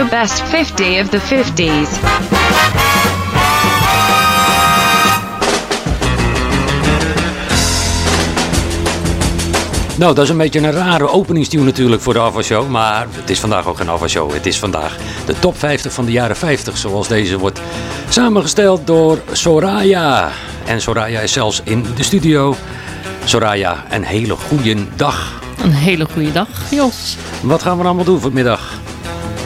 The best 50 of the 50s. Nou, dat is een beetje een rare openingstune natuurlijk voor de Ava Maar het is vandaag ook geen Ava Het is vandaag de top 50 van de jaren 50. Zoals deze wordt samengesteld door Soraya. En Soraya is zelfs in de studio. Soraya, een hele goede dag. Een hele goede dag, Jos. Wat gaan we allemaal doen vanmiddag?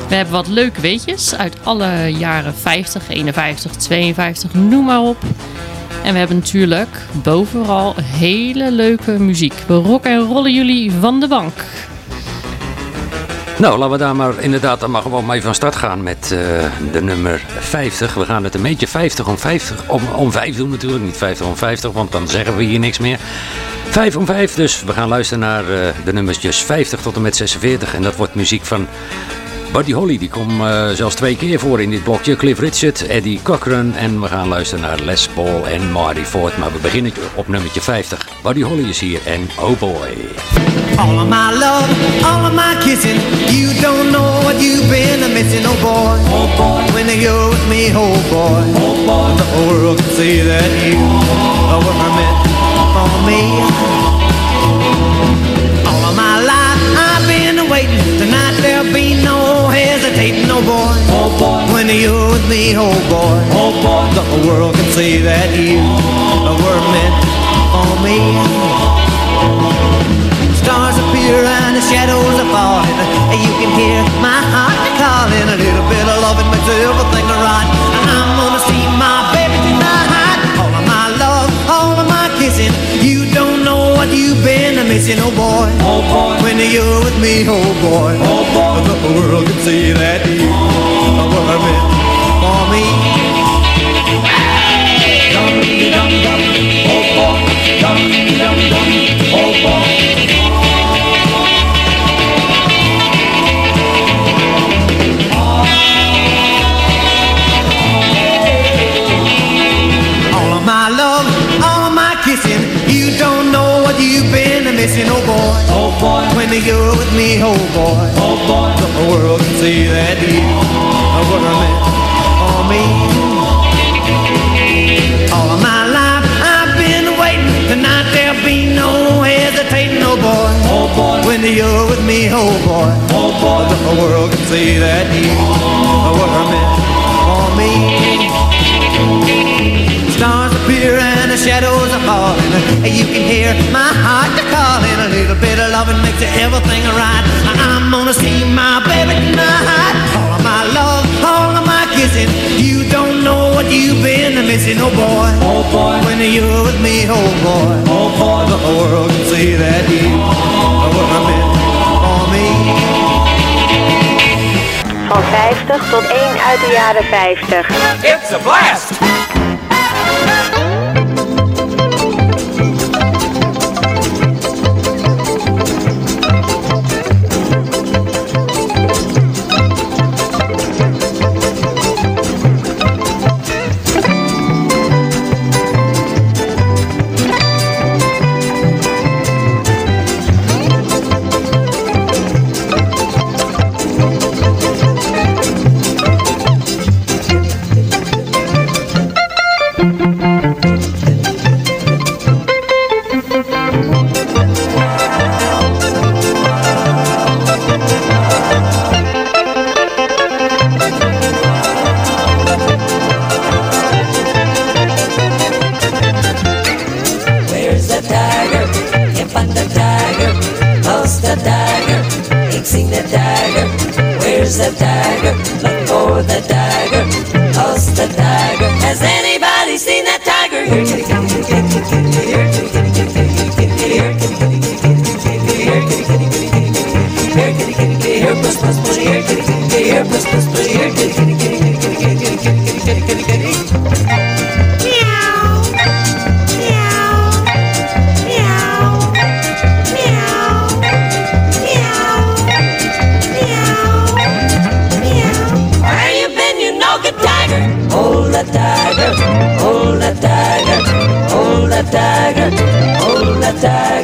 We hebben wat leuke weetjes uit alle jaren 50, 51, 52, noem maar op. En we hebben natuurlijk bovenal hele leuke muziek. We rocken en rollen jullie van de bank. Nou, laten we daar maar inderdaad dan maar gewoon mee van start gaan met uh, de nummer 50. We gaan het een beetje 50 om 50, om, om 5 doen natuurlijk, niet 50 om 50, want dan zeggen we hier niks meer. 5 om 5, dus we gaan luisteren naar uh, de nummertjes 50 tot en met 46. En dat wordt muziek van Buddy Holly, die komt uh, zelfs twee keer voor in dit blokje. Cliff Richard, Eddie Cochran en we gaan luisteren naar Les Paul en Marty Ford. Maar we beginnen op nummertje 50. Buddy Holly is hier en Oh Boy. All of my love, all of my kissing, you don't know what you've been missing, oh boy. Oh boy, when you're with me, oh boy. Oh boy, the whole world can see that you were meant for me. Hesitating, oh boy. Oh boy. When you're with me, oh boy. Oh boy. The whole world can see that you were meant for me. Stars appear and the shadows are falling. You can hear my heart calling. A little bit of loving makes everything missing, oh boy. Oh boy. When you're with me, oh boy. Oh boy. The world can see that you were meant for me. Dum dum dum, oh boy. Dum dum dum, missing, oh boy. Oh boy, when you're with me, oh boy. Oh boy, the world can see that you were meant for me. All of my life I've been waiting. Tonight there'll be no hesitating, oh boy. Oh boy, when you're with me, oh boy. Oh boy, the world can see that you were meant for me. Stars appear and the shadows are falling. You can hear my heart calling. A little bit of loving makes everything right. I'm gonna see my baby tonight. All of my love, all of my kissing. You don't know what you've been missing, oh boy. Oh boy, when you're with me, oh boy. Oh boy, the world can see that you were meant for me. Van 50 tot 1 uit de jaren 50. It's a blast! attack.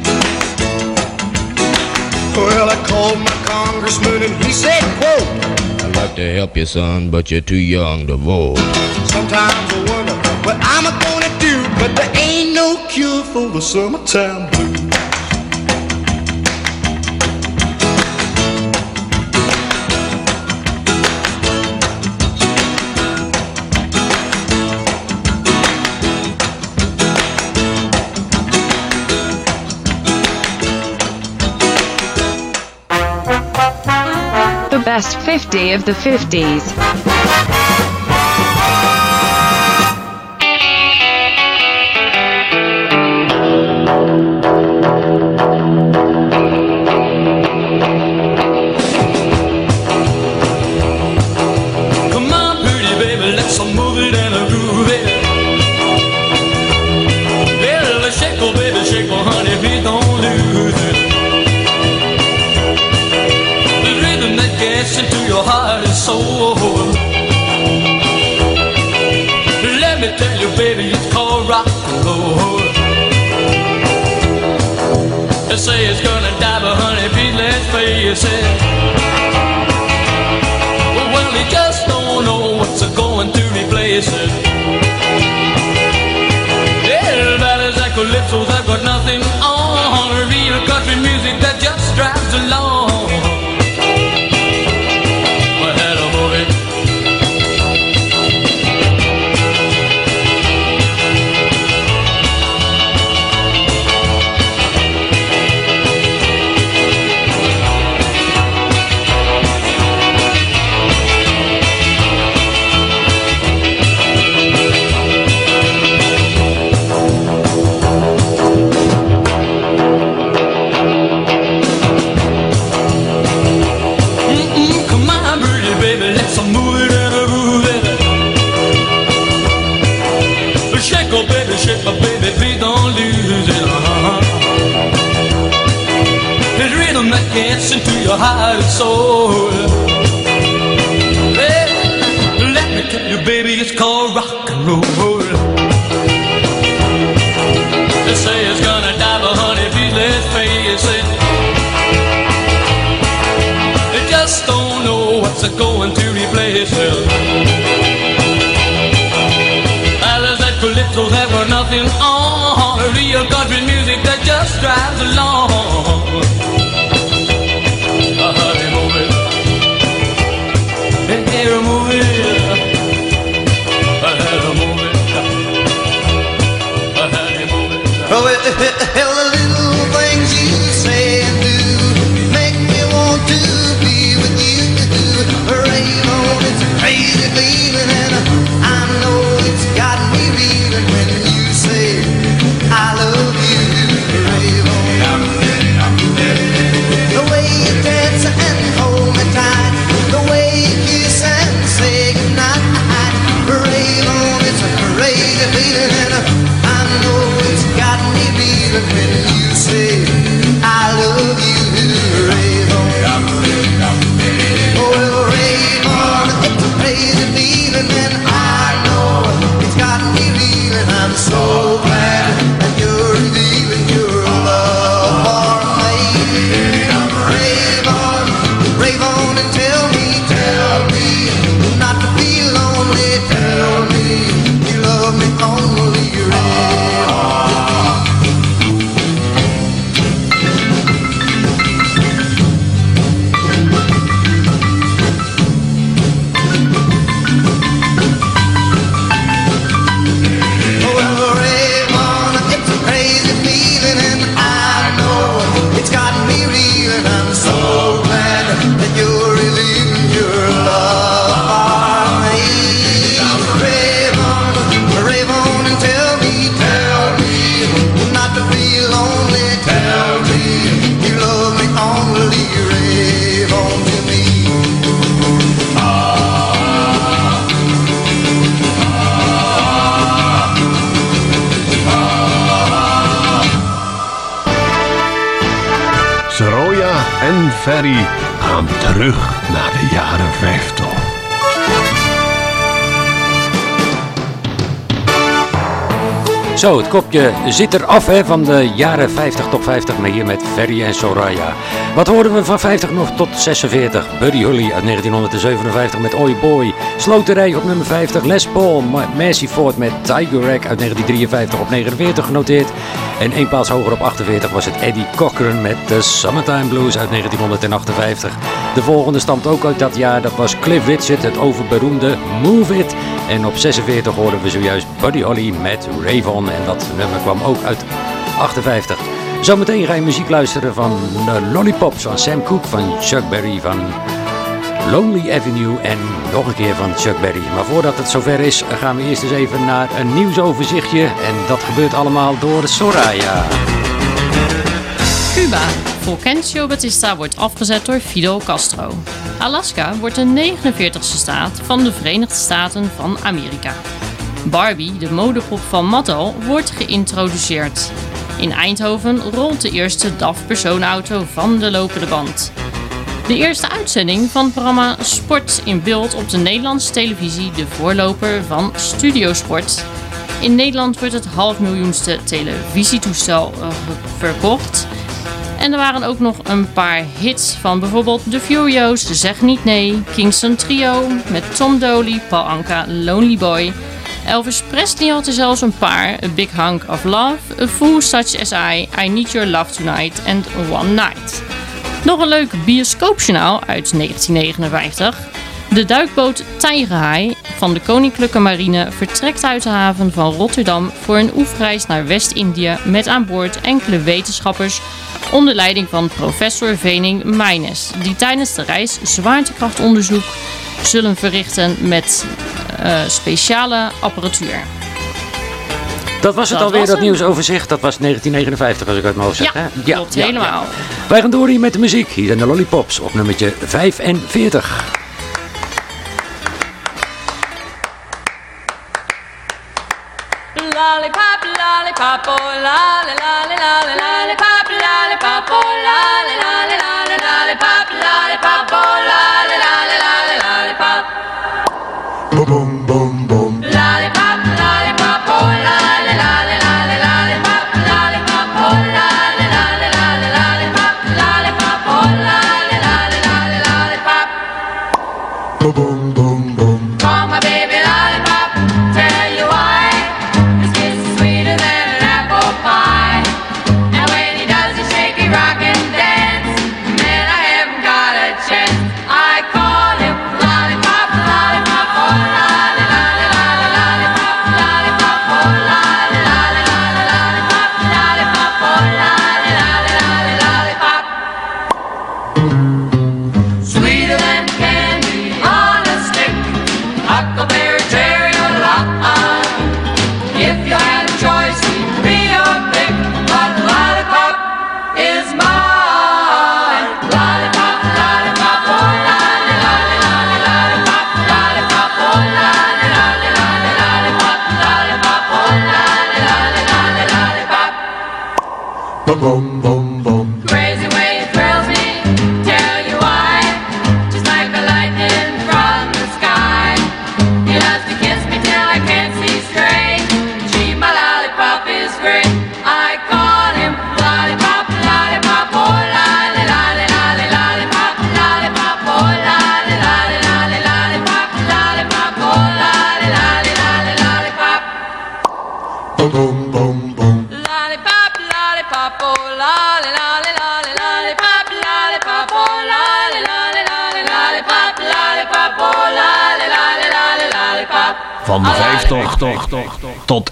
congressman and he said, quote, I'd like to help you, son, but you're too young to vote. Sometimes I wonder what I'm a gonna do, but there ain't no cure for the summertime blues. Best 50 of the 50s. Kopje zit er af hè, van de jaren 50 top 50, maar hier met Ferry en Soraya. Wat hoorden we van 50 nog tot 46? Buddy Holly uit 1957 met Oi Boy. Sloterij op nummer 50. Les Paul, Massey Ford met Tiger Rack uit 1953 op 49 genoteerd. En één plaats hoger op 48 was het Eddie Cochran met The Summertime Blues uit 1958. De volgende stamt ook uit dat jaar, dat was Cliff Richard, het overberoemde Move It. En op 46 hoorden we zojuist Buddy Holly met Ravon en dat nummer kwam ook uit 58. Zometeen ga je muziek luisteren van de Lollipops van Sam Cooke, van Chuck Berry, van Lonely Avenue en nog een keer van Chuck Berry. Maar voordat het zover is, gaan we eerst eens even naar een nieuwsoverzichtje. En dat gebeurt allemaal door Soraya. Cuba. Fulgencio Batista wordt afgezet door Fidel Castro. Alaska wordt de 49ste staat van de Verenigde Staten van Amerika. Barbie, de modepop van Mattel, wordt geïntroduceerd. In Eindhoven rolt de eerste DAF personenauto van de lopende band. De eerste uitzending van het programma Sport in Beeld op de Nederlandse televisie, de voorloper van Studiosport. In Nederland wordt het halfmiljoenste televisietoestel eh, verkocht. En er waren ook nog een paar hits van bijvoorbeeld The Furio's, Zeg Niet Nee, Kingston Trio met Tom Dolly, Paul Anka, Lonely Boy. Elvis Presley had er zelfs een paar, A Big Hunk of Love, A Fool Such As I, I Need Your Love Tonight en One Night. Nog een leuk bioscoopjournaal uit 1959. De duikboot Tijgerhaai van de Koninklijke Marine vertrekt uit de haven van Rotterdam voor een oefenreis naar West-Indië met aan boord enkele wetenschappers onder leiding van professor Vening Meines, die tijdens de reis zwaartekrachtonderzoek zullen verrichten met eh, speciale apparatuur. Dat was het Dat alweer, was dat hem. nieuwsoverzicht. Dat was 1959, als ik uit mijn hoofd zeg. Ja, hè? klopt helemaal. Wij gaan door hier met de muziek. Hier zijn de Lollipops op nummertje 45. Lollipop, lollipop, oh lolly, lolly, lolly, lollipop, lollipop, oh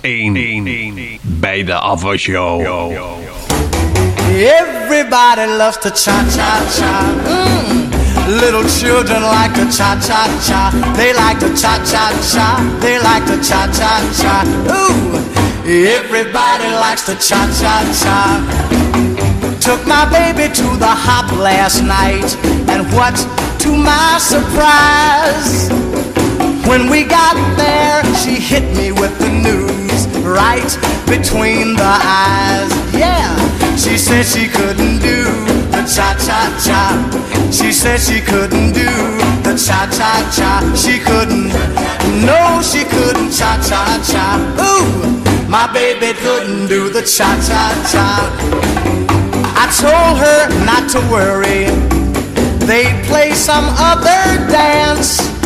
tot 1 bij de. Everybody loves to cha cha cha. Mm. Little children like to cha cha cha. They like to cha cha cha. They like to cha cha cha. Ooh, everybody likes to cha cha cha. Took my baby to the hop last night, and what to my surprise? When we got there, she hit me with the news right between the eyes. Yeah, she said she couldn't do the the cha-cha-cha. She said she couldn't do the cha-cha-cha. She couldn't, no, she couldn't cha-cha-cha. Ooh, my baby couldn't do the cha-cha-cha. I told her not to worry. They'd play some other dance.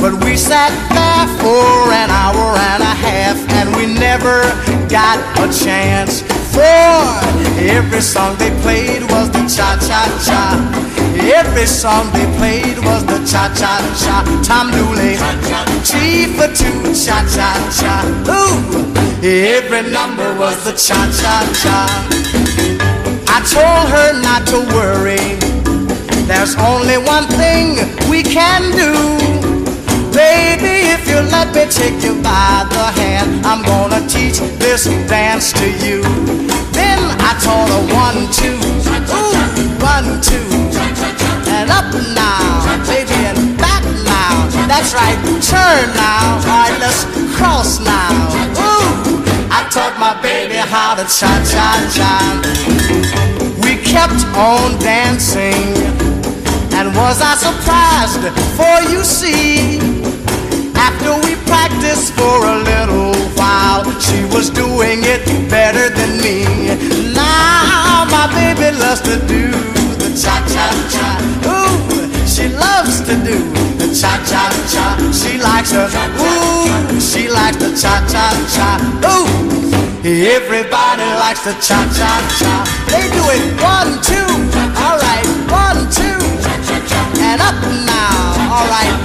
But we sat there for an hour and a half and we never got a chance. For every song they played was the cha-cha-cha. Every song they played was the cha-cha-cha. Tom Dooley, G for two, cha-cha-cha. Ooh, every number was the cha-cha-cha. I told her not to worry. There's only one thing we can do. Baby, if you let me take you by the hand, I'm gonna teach this dance to you. Then I taught her one, two, ooh, one, two, and up now, baby, and back now. That's right, turn now. All right, let's cross now. Ooh, I taught my baby how to cha cha cha. We kept on dancing. And was I surprised? For you see, after we practiced for a little while, she was doing it better than me. Now my baby loves to do the cha cha cha. Ooh, she loves to do the cha cha cha. She likes her. Ooh, she likes the cha cha cha. Ooh. Everybody likes the cha cha cha. They do it one, two. All right, one, two. And up now. All right,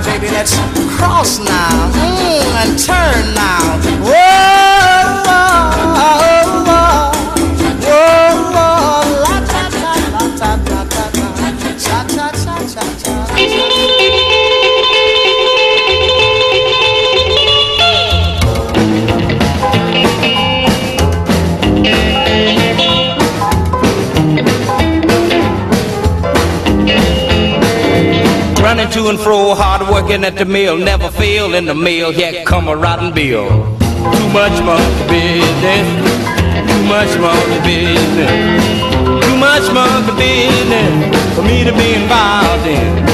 right, baby, let's cross now. Mm, and turn now. Whoa, whoa, whoa. To and fro, hard working at the mill, never fail in the mill, here come a rotten bill. Too much monkey business, too much monkey business, too much monkey business for me to be involved in.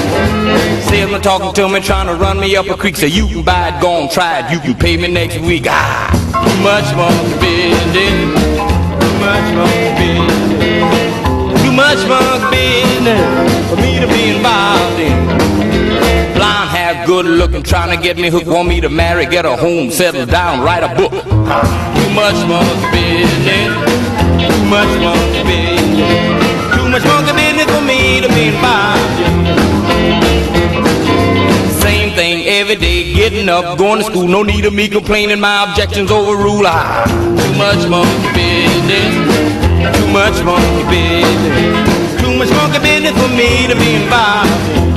Salesman talking to me, trying to run me up a creek, say you can buy it, go on, try it, you can pay me next week. Ah, too much monkey business, too much monkey business, much monkey business for me to be involved in. Blonde hair, good looking, trying to get me hooked, want me to marry, get a home, settle down, write a book. Too much monkey business, too much monkey business, too much monkey business for me to be involved in. Same thing every day, getting up, going to school, no need of me complaining, my objections overrule. Ah, too much monkey business, too much monkey business, too much monkey business for me to be involved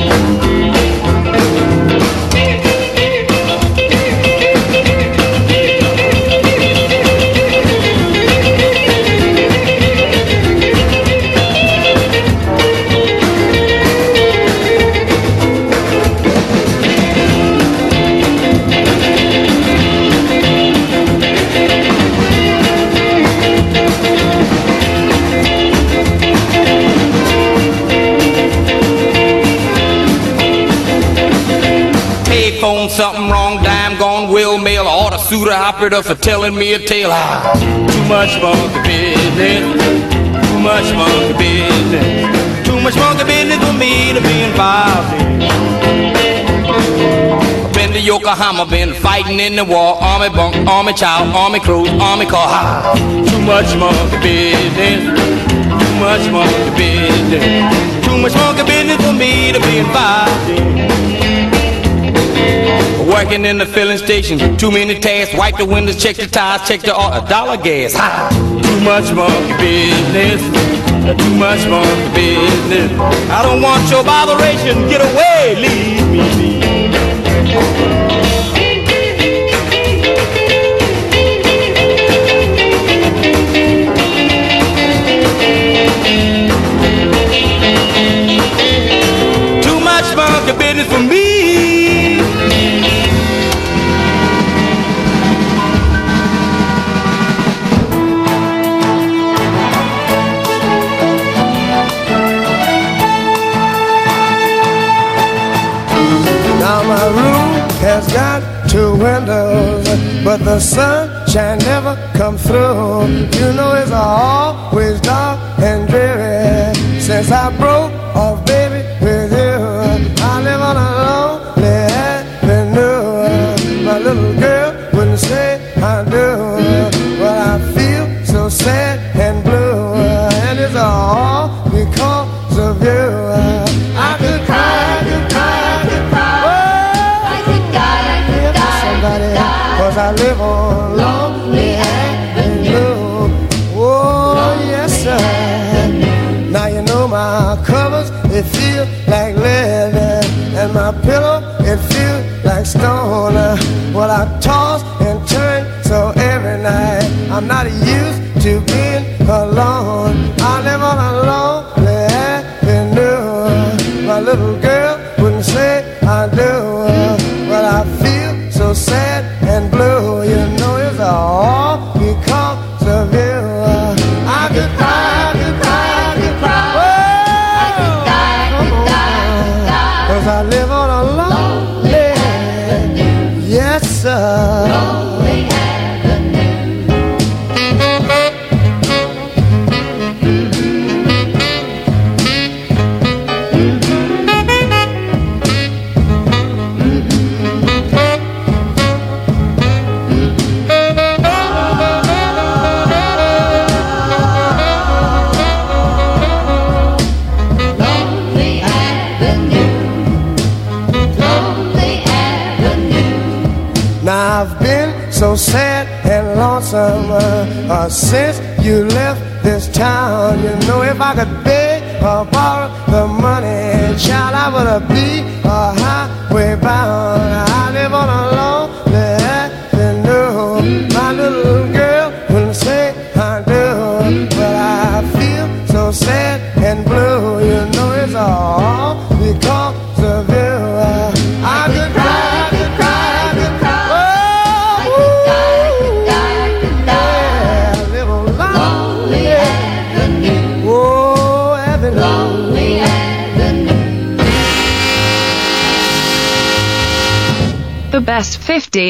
something wrong, dime gone, will mail, order suitor operator for telling me a tale. Ah, too much monkey business, too much monkey business, too much monkey business for me to be involved in. Been to Yokohama, been fighting in the war, army bunk, army child, army crew, army car. Ah, too much monkey business, too much monkey business, too much monkey business for me to be involved in. Working in the filling station, too many tasks. Wipe the windows, check the tires, check the uh, dollar gas. Ha! Too much monkey business, too much monkey business. I don't want your botheration. Get away, leave me be. Too much monkey business for me. has got two windows, but the sunshine never comes through. You know it's always dark and dreary since I broke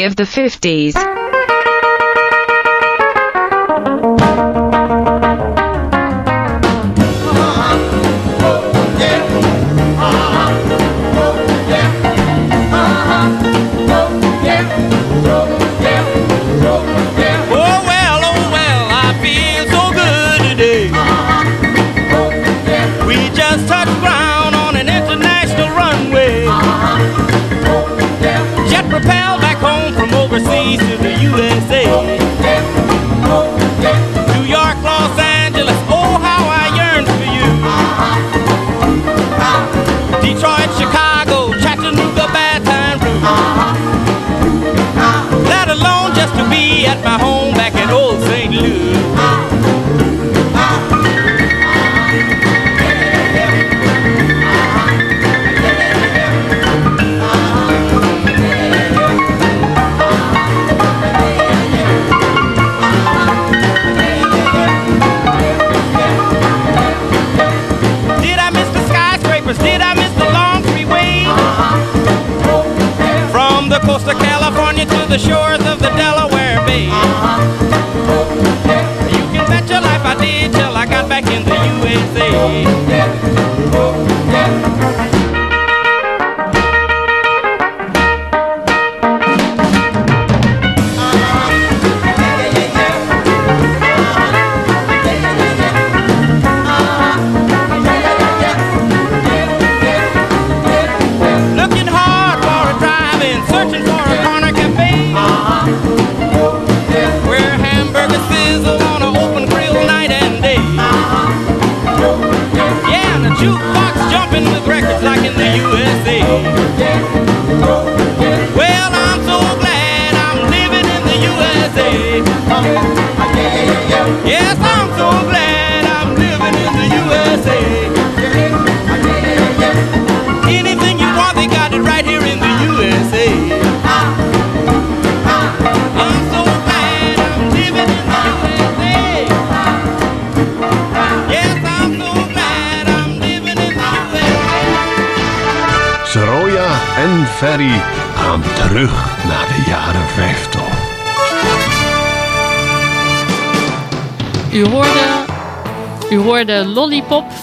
of the 50s.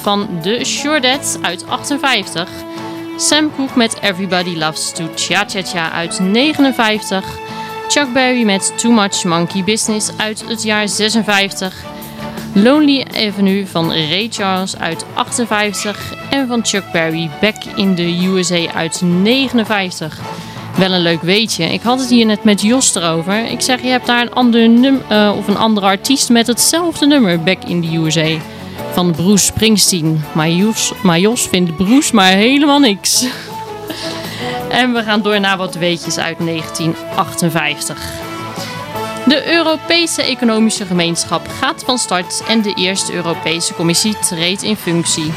Van The Shordettes uit 58. Sam Cooke met Everybody Loves to Cha Cha Cha uit 59. Chuck Berry met Too Much Monkey Business uit het jaar 56. Lonely Avenue van Ray Charles uit 58. En van Chuck Berry Back in the USA uit 59. Wel een leuk weetje. Ik had het hier net met Jos erover. Ik zeg, je hebt daar een ander num eh, of een andere artiest met hetzelfde nummer, Back in the USA. Van Bruce Springsteen. Maar Jos, vindt Bruce maar helemaal niks. en we gaan door naar wat weetjes uit 1958. De Europese Economische Gemeenschap gaat van start en de eerste Europese Commissie treedt in functie.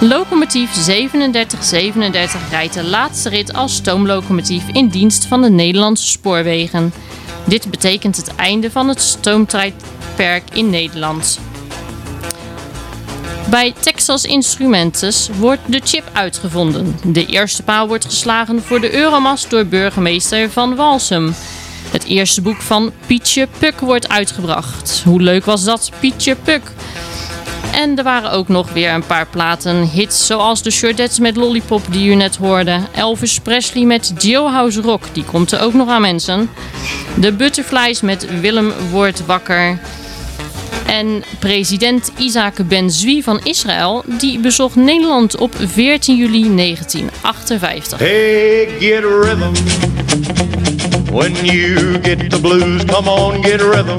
Locomotief 3737 rijdt de laatste rit als stoomlocomotief in dienst van de Nederlandse spoorwegen. Dit betekent het einde van het stoomtijdperk in Nederland. Bij Texas Instruments wordt de chip uitgevonden. De eerste paal wordt geslagen voor de Euromast door burgemeester Van Walsum. Het eerste boek van Pietje Puk wordt uitgebracht. Hoe leuk was dat, Pietje Puk? En er waren ook nog weer een paar platen hits, zoals de Shordettes met Lollipop die u net hoorde. Elvis Presley met Jailhouse Rock, die komt er ook nog aan mensen. De Butterflies met Willem wordt wakker. En president Isaac Ben Zwi van Israël, die bezocht Nederland op 14 juli 1958. Hey, get rhythm. When you get the blues, come on, get rhythm.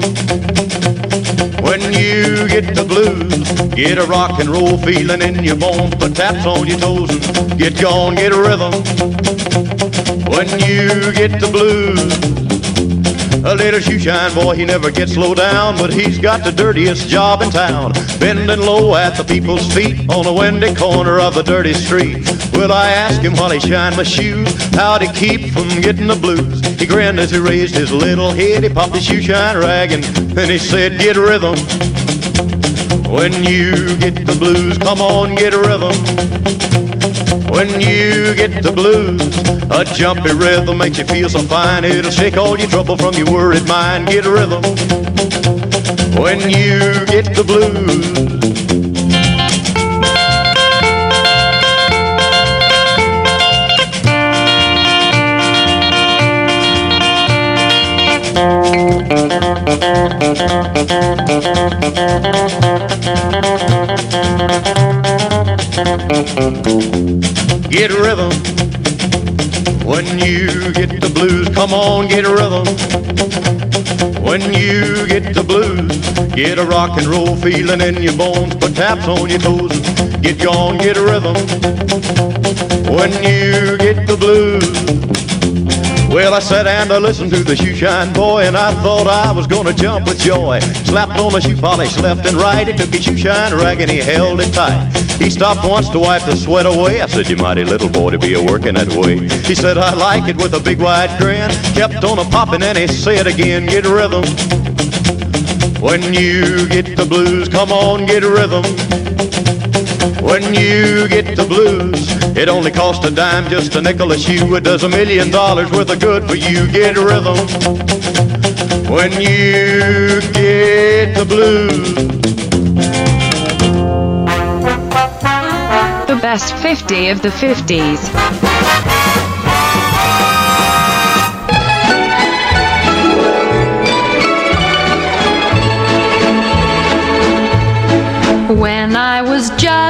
When you get the blues, get a rock and roll feeling in your bones, put taps on your toes and get gone, get a rhythm. When you get the blues, a little shoe shine boy, he never gets slow down, but he's got the dirtiest job in town. Bending low at the people's feet on a windy corner of a dirty street. Well, I asked him while he shined my shoes, how'd he keep from getting the blues? He grinned as he raised his little head, he popped his shoe shine rag, and then he said, Get rhythm. When you get the blues, come on, get rhythm. When you get the blues, a jumpy rhythm makes you feel so fine. It'll shake all your trouble from your worried mind. Get a rhythm. When you get the blues. Get a rhythm. When you get the blues, come on, get a rhythm. When you get the blues, get a rock and roll feeling in your bones, put taps on your toes, get gone, get a rhythm. When you get the blues. Well, I sat and I listened to the shoe shine boy, and I thought I was gonna jump with joy. Slapped on the shoe polish left and right. He took his shoe shine rag and he held it tight. He stopped once to wipe the sweat away. I said, You mighty little boy to be a working that way. He said, I like it with a big wide grin. Kept on a popping and he said again, Get rhythm. When you get the blues, come on, get rhythm. When you get the blues, it only costs a dime, just a nickel a shoe. It does a million dollars worth of good for you. Get rhythm. When you get the blues. The best 50 of the 50s.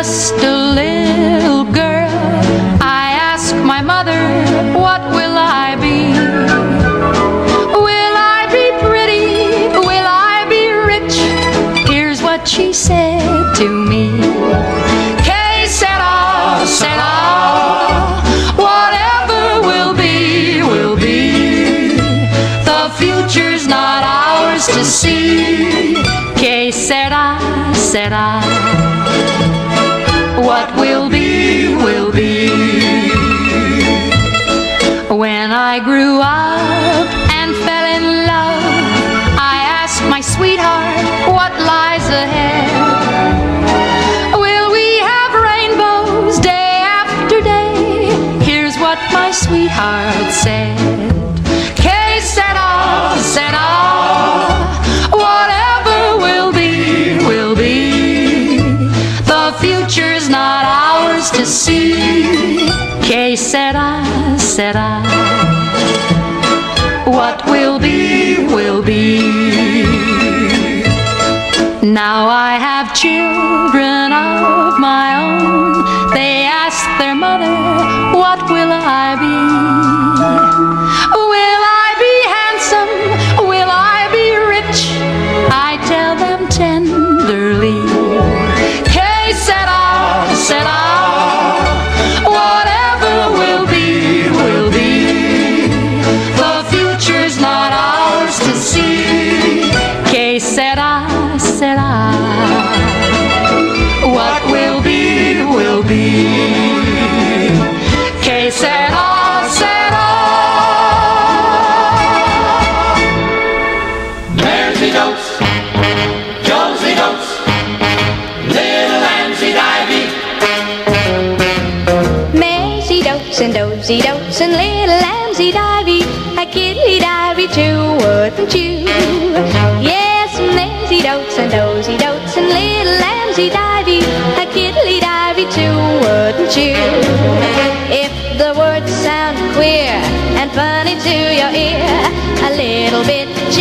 Just a little girl, I asked my mother, What will I be? Will I be pretty? Will I be rich? Here's what she said to me. Que sera, sera. Whatever will be, will be. The future's not ours to see. Que sera, sera. Be. When I grew up eyes to see. Que sera, sera. What will be, will be. Now I have children of my own. They ask their mother, What will I be? little bit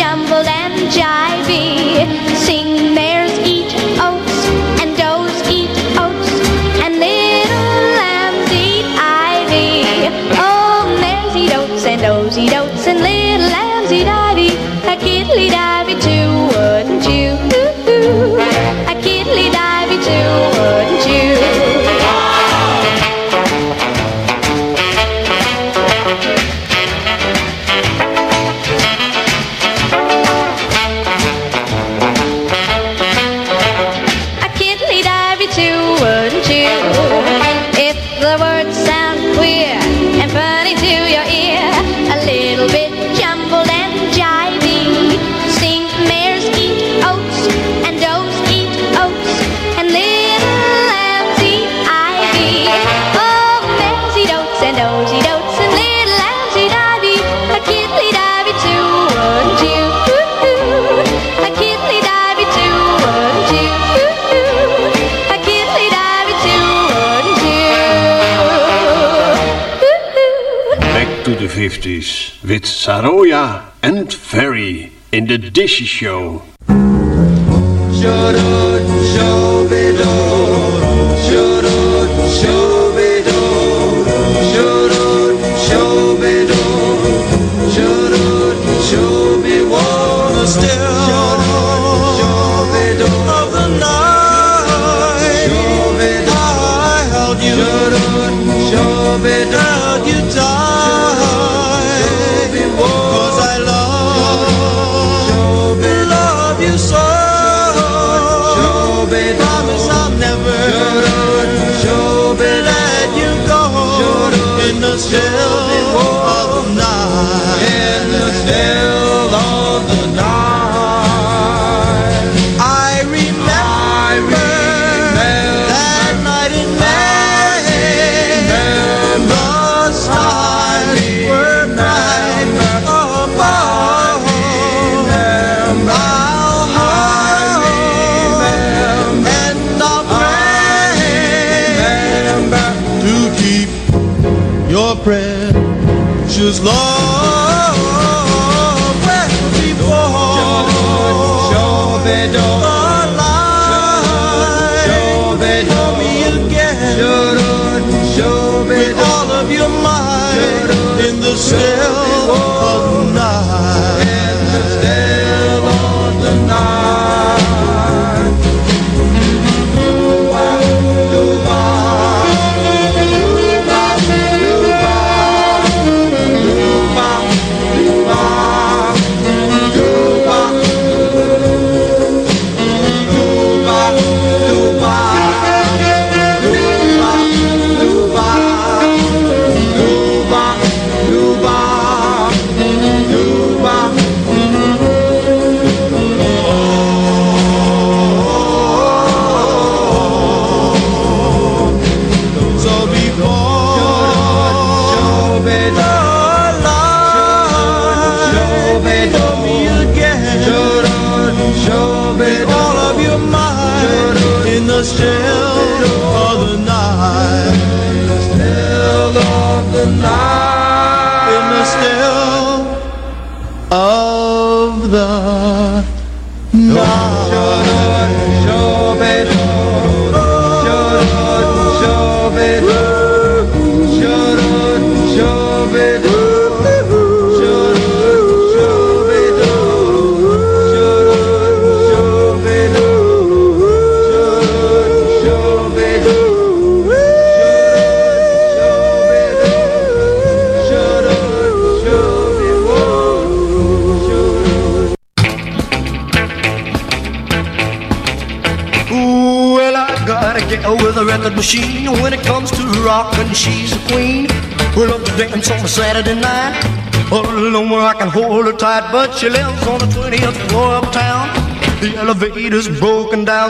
with Saroya and Ferry in the Dishy Show.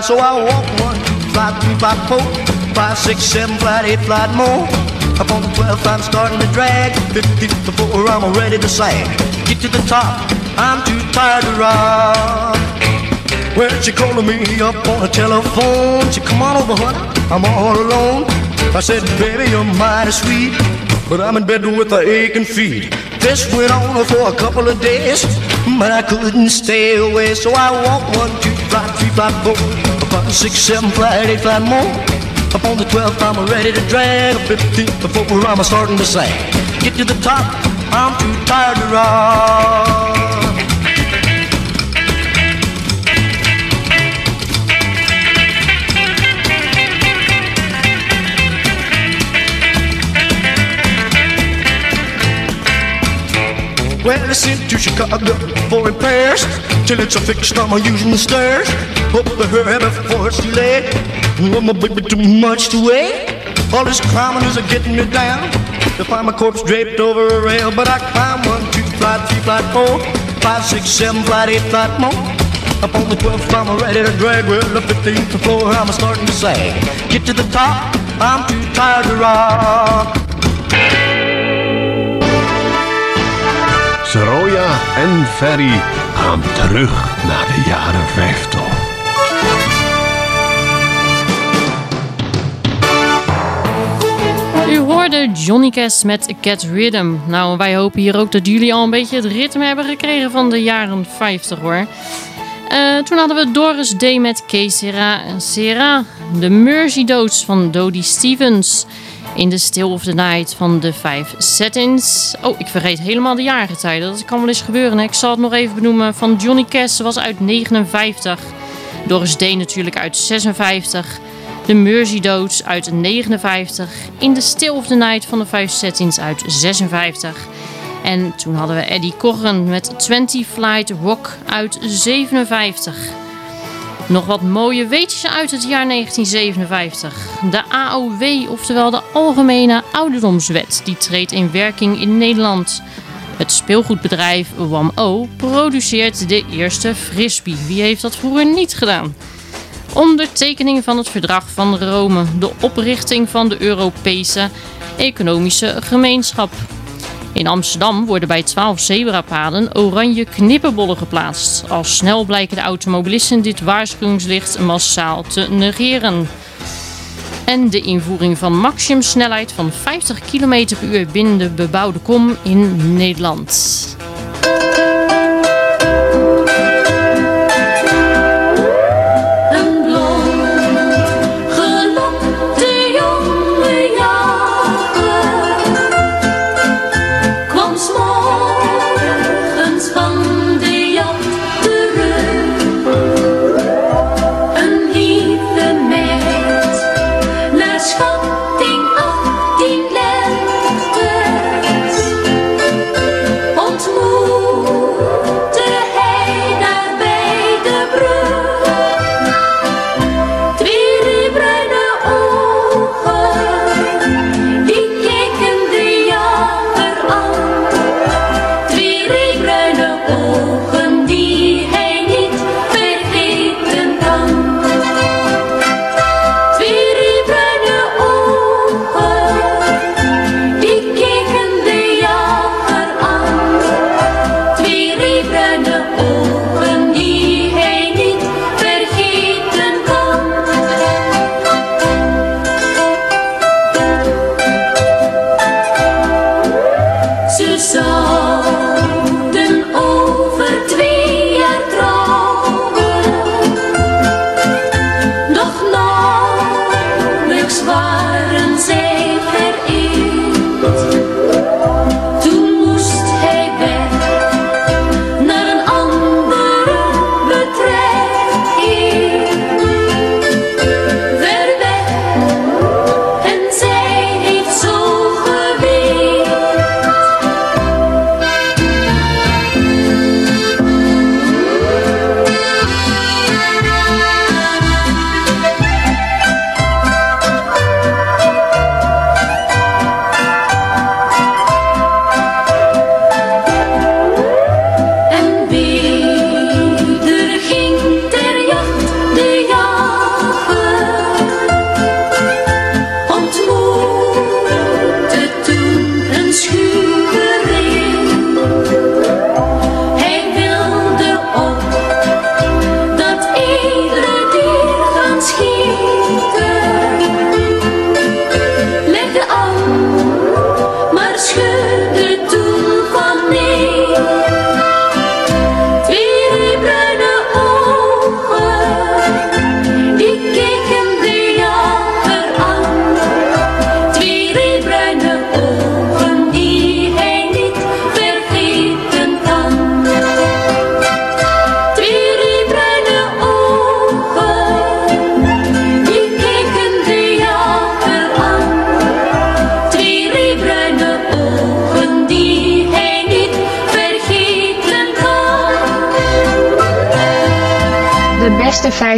So I walk one, flight three, flight four, five, six, seven, flight eight, flight more. Up on the 12th, I'm starting to drag. 50 before I'm ready to sag. Get to the top, I'm too tired to rock. Well, she calling me up on the telephone. She come on over, honey, I'm all alone. I said, baby, you're mighty sweet, but I'm in bed with the aching feet. This went on for a couple of days, but I couldn't stay away. So I walked one, two, flight, three, flight, four, five, six, seven, flight, eight, flight more. Up on the 12th, I'm ready to drag. 15th, before I'm starting to sag. Get to the top, I'm too tired to rock. Well, I sent to Chicago for repairs Till it's a fixed, I'm using the stairs Hope to hurry before it's too late Oh, my baby, too much to wait All this climbing is a getting me down. To find my corpse draped over a rail But I climb one, two, flight, three, flight, four Five, six, seven, flight, eight, flight more. Up on the 12th, I'm ready to drag. Well, the 15th floor, I'm starting to sag Get to the top, I'm too tired to rock. Saroya en Ferry terug naar de jaren 50. U hoorde Johnny Cash met Get Rhythm. Nou, wij hopen hier ook dat jullie al een beetje het ritme hebben gekregen van de jaren 50 hoor. Eh, toen hadden we Doris Day met Kees Sera en Sera. De Doods van Dodie Stevens. In the Still of the Night van de Five Settings. Oh, ik vergeet helemaal de jaargetijden. Dat kan wel eens gebeuren. Hè? Ik zal het nog even benoemen. Van Johnny Cash was uit 59. Doris Day natuurlijk uit 56. De Mersey Doods uit 59. In the Still of the Night van de Five Settings uit 56. En toen hadden we Eddie Corren met 20 Flight Rock uit 57. Nog wat mooie weetjes uit het jaar 1957. De AOW, oftewel de Algemene Ouderdomswet, die treedt in werking in Nederland. Het speelgoedbedrijf WAM-O produceert de eerste frisbee. Wie heeft dat vroeger niet gedaan? Ondertekening van het Verdrag van Rome, de oprichting van de Europese Economische Gemeenschap. In Amsterdam worden bij 12 zebrapaden oranje knipperbollen geplaatst. Al snel blijken de automobilisten dit waarschuwingslicht massaal te negeren. En de invoering van maximumsnelheid van 50 km per uur binnen de bebouwde kom in Nederland.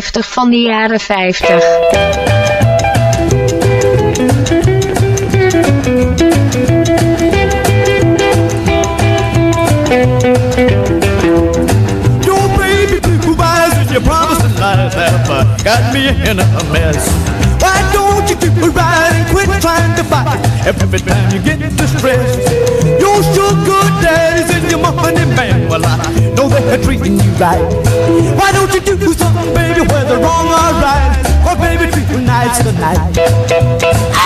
heftig van de jaren 50. Your baby blue eyes and your promising lies have got me in a mess. Why don't you keep it right and quit trying to fight every time you get distressed? Your sugar daddies and your money man, well I know they're treating you right. Why don't you do something? you whether wrong or right. Cause baby, tonight, tonight's the night.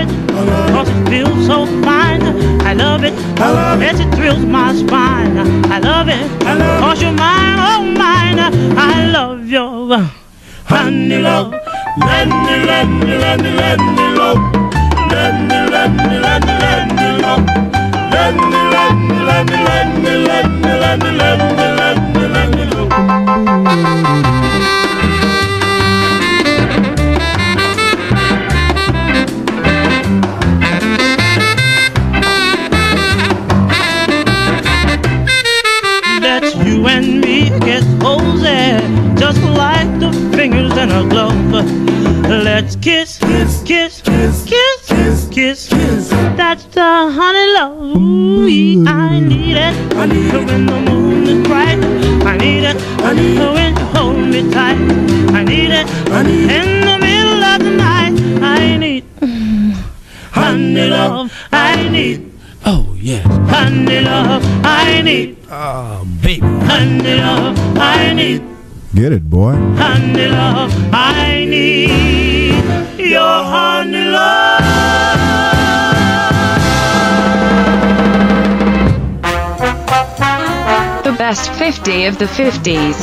it, cause it feels so fine. I love it, I love as it thrills my spine. I love it, I love cause you're mine, oh mine. I love your honey love. Let me, let me, let me, let me. 50 of the 50s.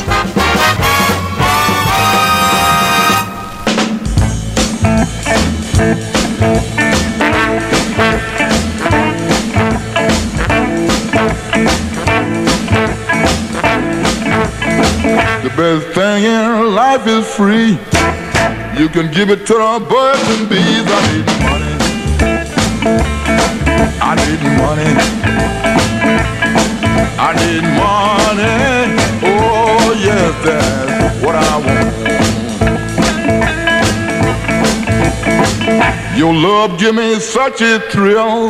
The best thing in life is free. You can give it to the birds and bees. I need money. I need money. I need money. Oh, yes, that's what I want. Your love give me such a thrill,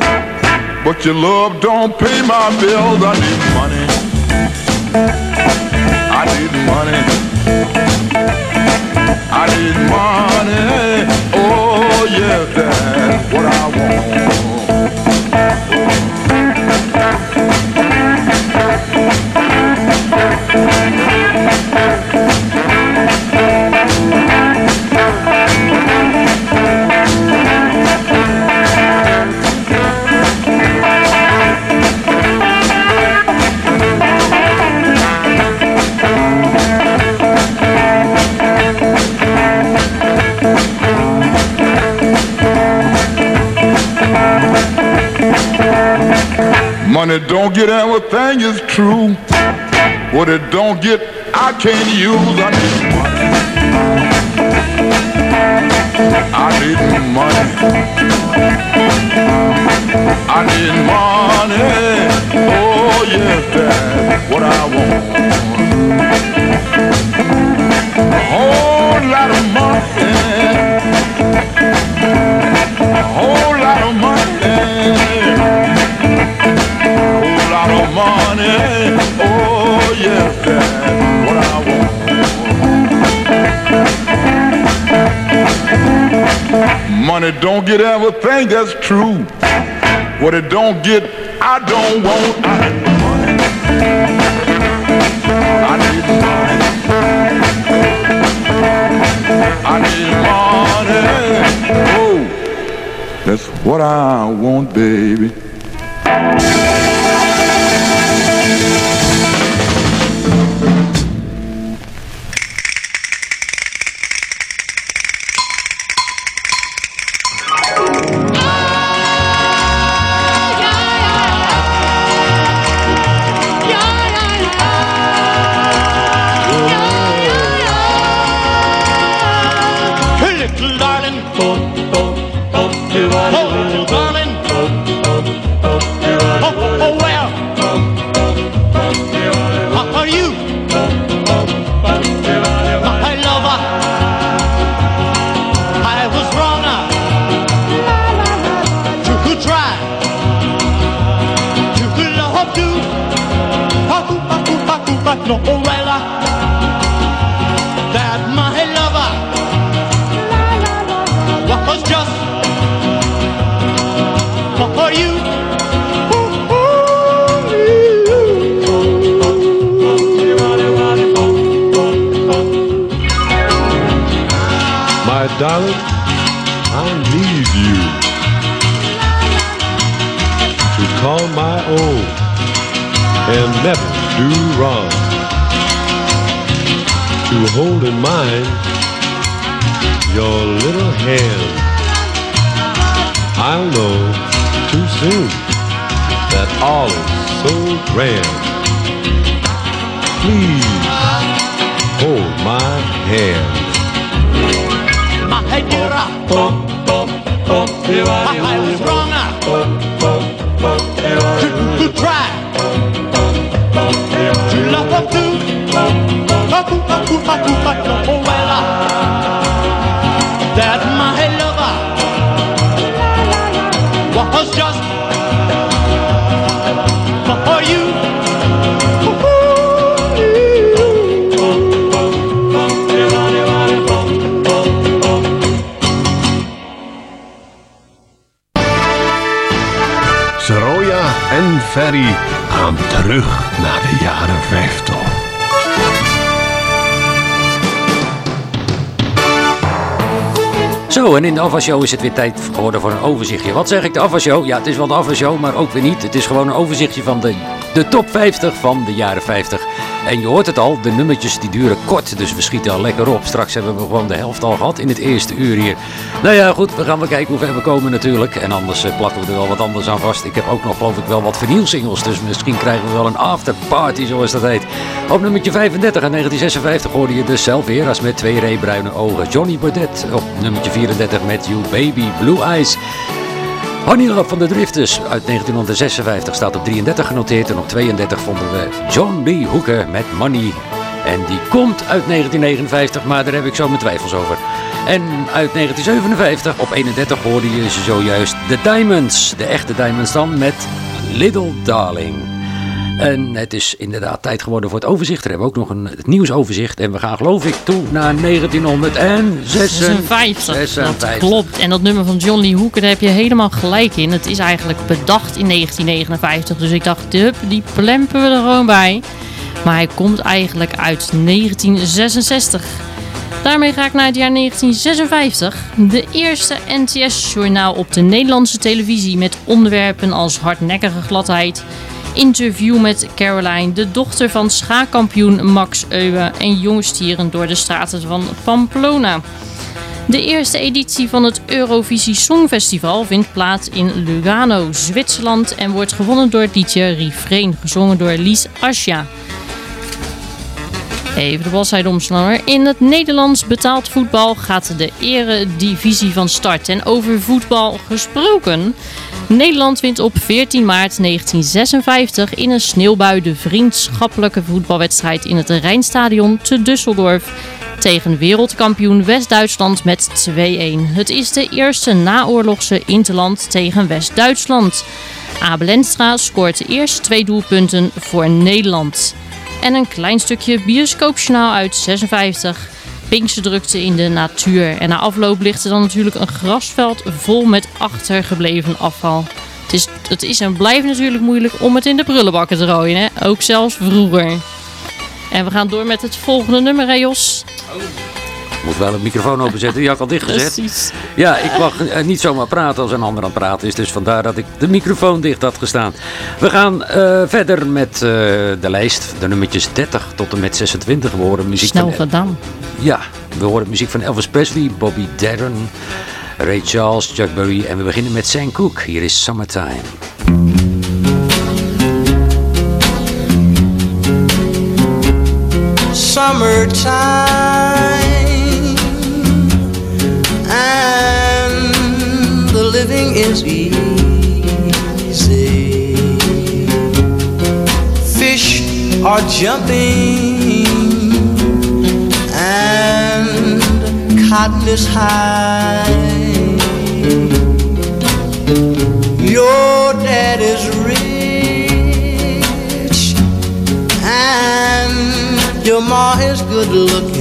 but your love don't pay my bills. I need money. I need money. I need money. Oh, yes, that's what I want. Don't get everything is true. What it don't get, I can't use. I need money. I need money. I need money. Oh yes, that's what I want. A whole lot of money. Money. Oh yes, that's what I want. Money don't get everything that's true. What it don't get, I don't want. I need money. I need money. I need money. Oh, that's what I want, baby. Hey, de is het weer tijd geworden voor een overzichtje. Wat zeg ik, de afwasshow? Ja, het is wel de afwasshow, maar ook weer niet. Het is gewoon een overzichtje van de, de top 50 van de jaren 50. En je hoort het al, de nummertjes die duren kort, dus we schieten al lekker op. Straks hebben we gewoon de helft al gehad in het eerste uur hier. Nou ja, goed, we gaan wel kijken hoe ver we komen natuurlijk. En anders eh, plakken we er wel wat anders aan vast. Ik heb ook nog geloof ik wel wat vernielsingles, dus misschien krijgen we wel een afterparty zoals dat heet. Op nummertje 35 in 1956 hoorde je dus zelf weer als met twee reebruine ogen. Johnny Baudet op nummertje 34 met You Baby Blue Eyes. Honey Love van de Drifters uit 1956 staat op 33 genoteerd. En op 32 vonden we John Lee Hooker met Money. En die komt uit 1959, maar daar heb ik zo mijn twijfels over. En uit 1957 op 31 hoorde je zojuist de Diamonds. De echte Diamonds dan met Little Darling. En het is inderdaad tijd geworden voor het overzicht. We hebben ook nog een het nieuwsoverzicht. En we gaan geloof ik toe naar 1956. 56. Dat klopt. En dat nummer van John Lee Hooker, daar heb je helemaal gelijk in. Het is eigenlijk bedacht in 1959. Dus ik dacht, hup, die plempen we er gewoon bij. Maar hij komt eigenlijk uit 1966. Daarmee ga ik naar het jaar 1956. De eerste NTS-journaal op de Nederlandse televisie met onderwerpen als hardnekkige gladheid, interview met Caroline, de dochter van schaakkampioen Max Euwe en jongstieren door de straten van Pamplona. De eerste editie van het Eurovisie Songfestival vindt plaats in Lugano, Zwitserland en wordt gewonnen door het liedje Refrain, gezongen door Lies Asja. Even de bladzijde omslaan. In het Nederlands betaald voetbal gaat de eredivisie van start. En over voetbal gesproken. Nederland wint op 14 maart 1956 in een sneeuwbui de vriendschappelijke voetbalwedstrijd in het Rijnstadion te Düsseldorf tegen wereldkampioen West-Duitsland met 2-1. Het is de eerste naoorlogse interland tegen West-Duitsland. Abel Enstra scoort de eerste twee doelpunten voor Nederland. En een klein stukje bioscoopjournaal uit 56. Pinkse drukte in de natuur. En na afloop ligt er dan natuurlijk een grasveld vol met achtergebleven afval. Het is, het is en blijft natuurlijk moeilijk om het in de prullenbakken te rooien. Hè? Ook zelfs vroeger. En we gaan door met het volgende nummer, hè Jos? Ik moet wel het microfoon openzetten, die had ik al dichtgezet. Precies. Ja, ik mag eh, niet zomaar praten als een ander aan het praten is. Dus vandaar dat ik de microfoon dicht had gestaan. We gaan eh, verder met eh, de lijst. De nummertjes 30 tot en met 26. We horen muziek Snel van... gedaan. Ja, we horen muziek van Elvis Presley, Bobby Darin, Ray Charles, Chuck Berry. En we beginnen met Sam Cooke. Hier is Summertime. summertime is easy. Fish are jumping and cotton is high. Your dad is rich and your ma is good looking.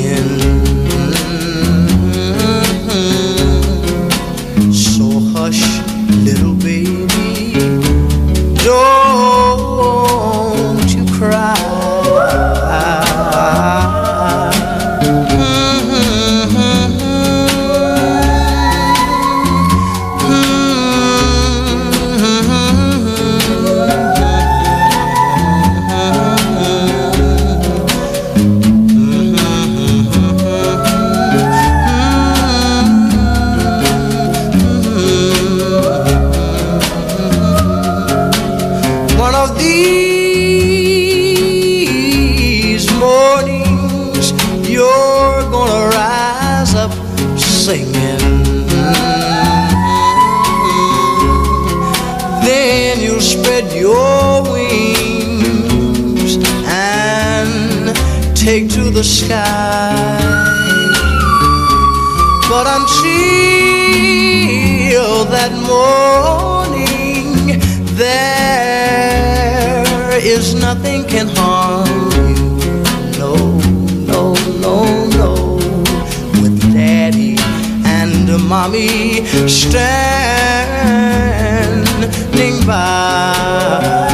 Sky. But until that morning, there is nothing can harm you. No, no, no, no. With daddy and mommy standing by.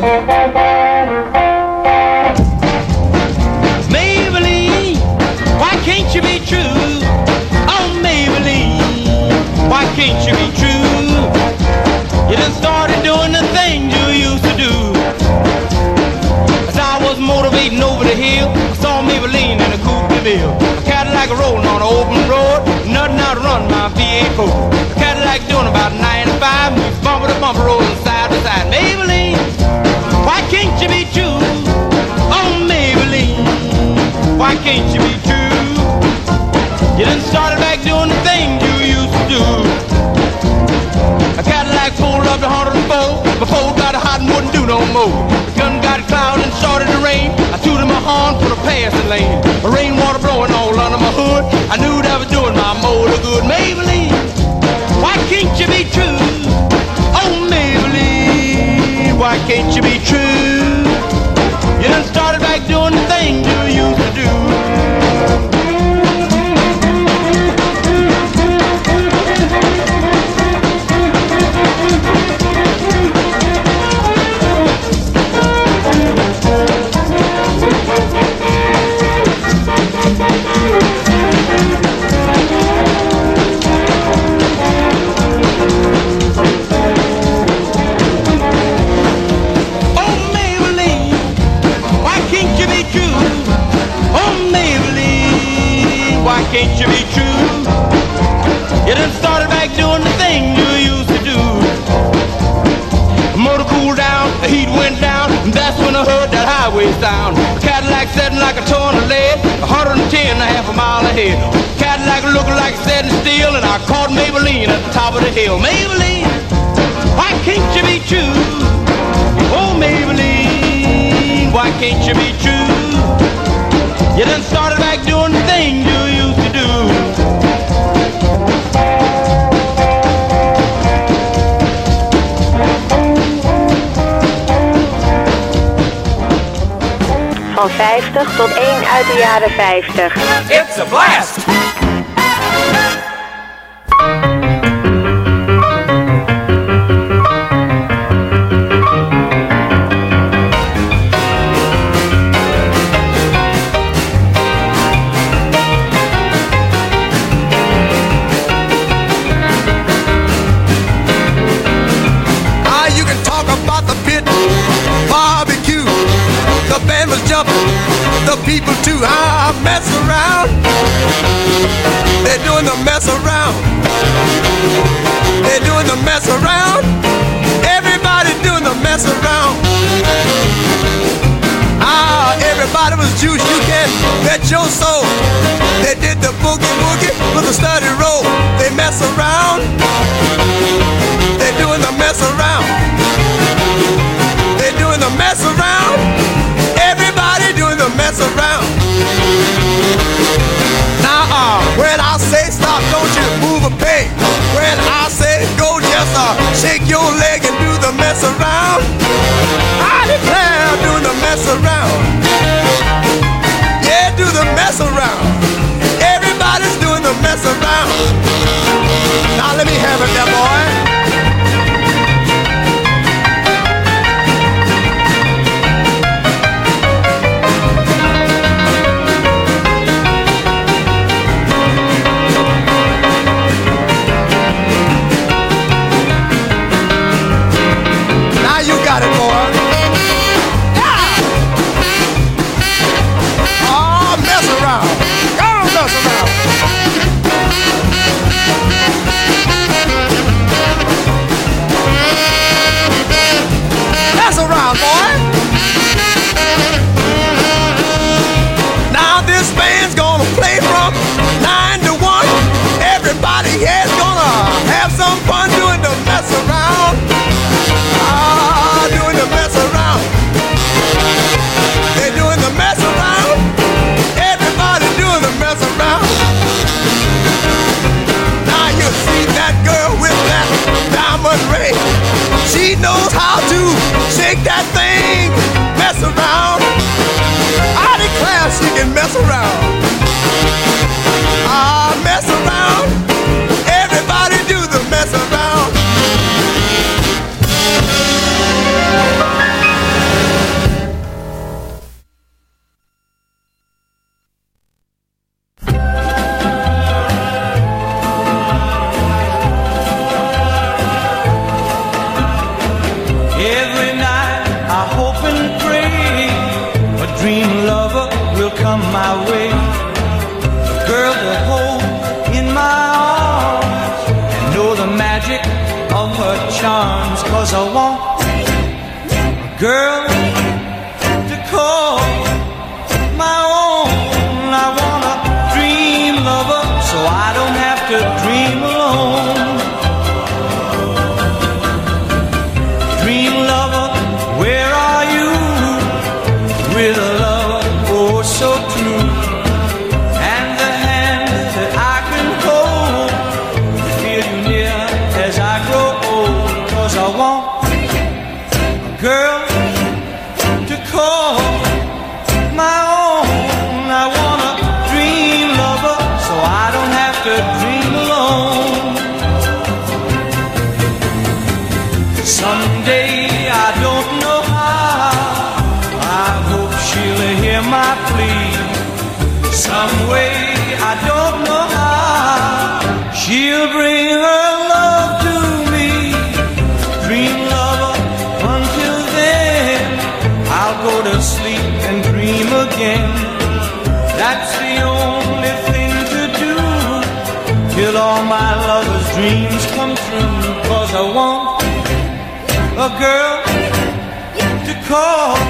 Maybelline, why can't you be true? Oh, Maybelline, why can't you be true? You done started doing the things you used to do. As I was motivating over the hill, I saw Maybelline in a coupe de ville. A Cadillac rolling on an open road, nothing outrun my A Cadillac doing about 95, moves bumper to bumper, rolling side to side. Maybelline. Oh, Maybelline? Why can't you be true? You back doing the you used to do. A Cadillac pulled up to got hot and wouldn't do no more. The gun got and started to rain. I tooted my horn for the passing lane. The rainwater blowing all under my hood. I knew that was doing my motor good. Maybelline, why can't you be true? Oh, Maybelline, why can't you be true? You done started back doing the thing, do you? de jaren 50. It's a The mess around. Yeah, do the mess around. Everybody's doing the mess around. Now let me have it. and mess around. call. Girl to call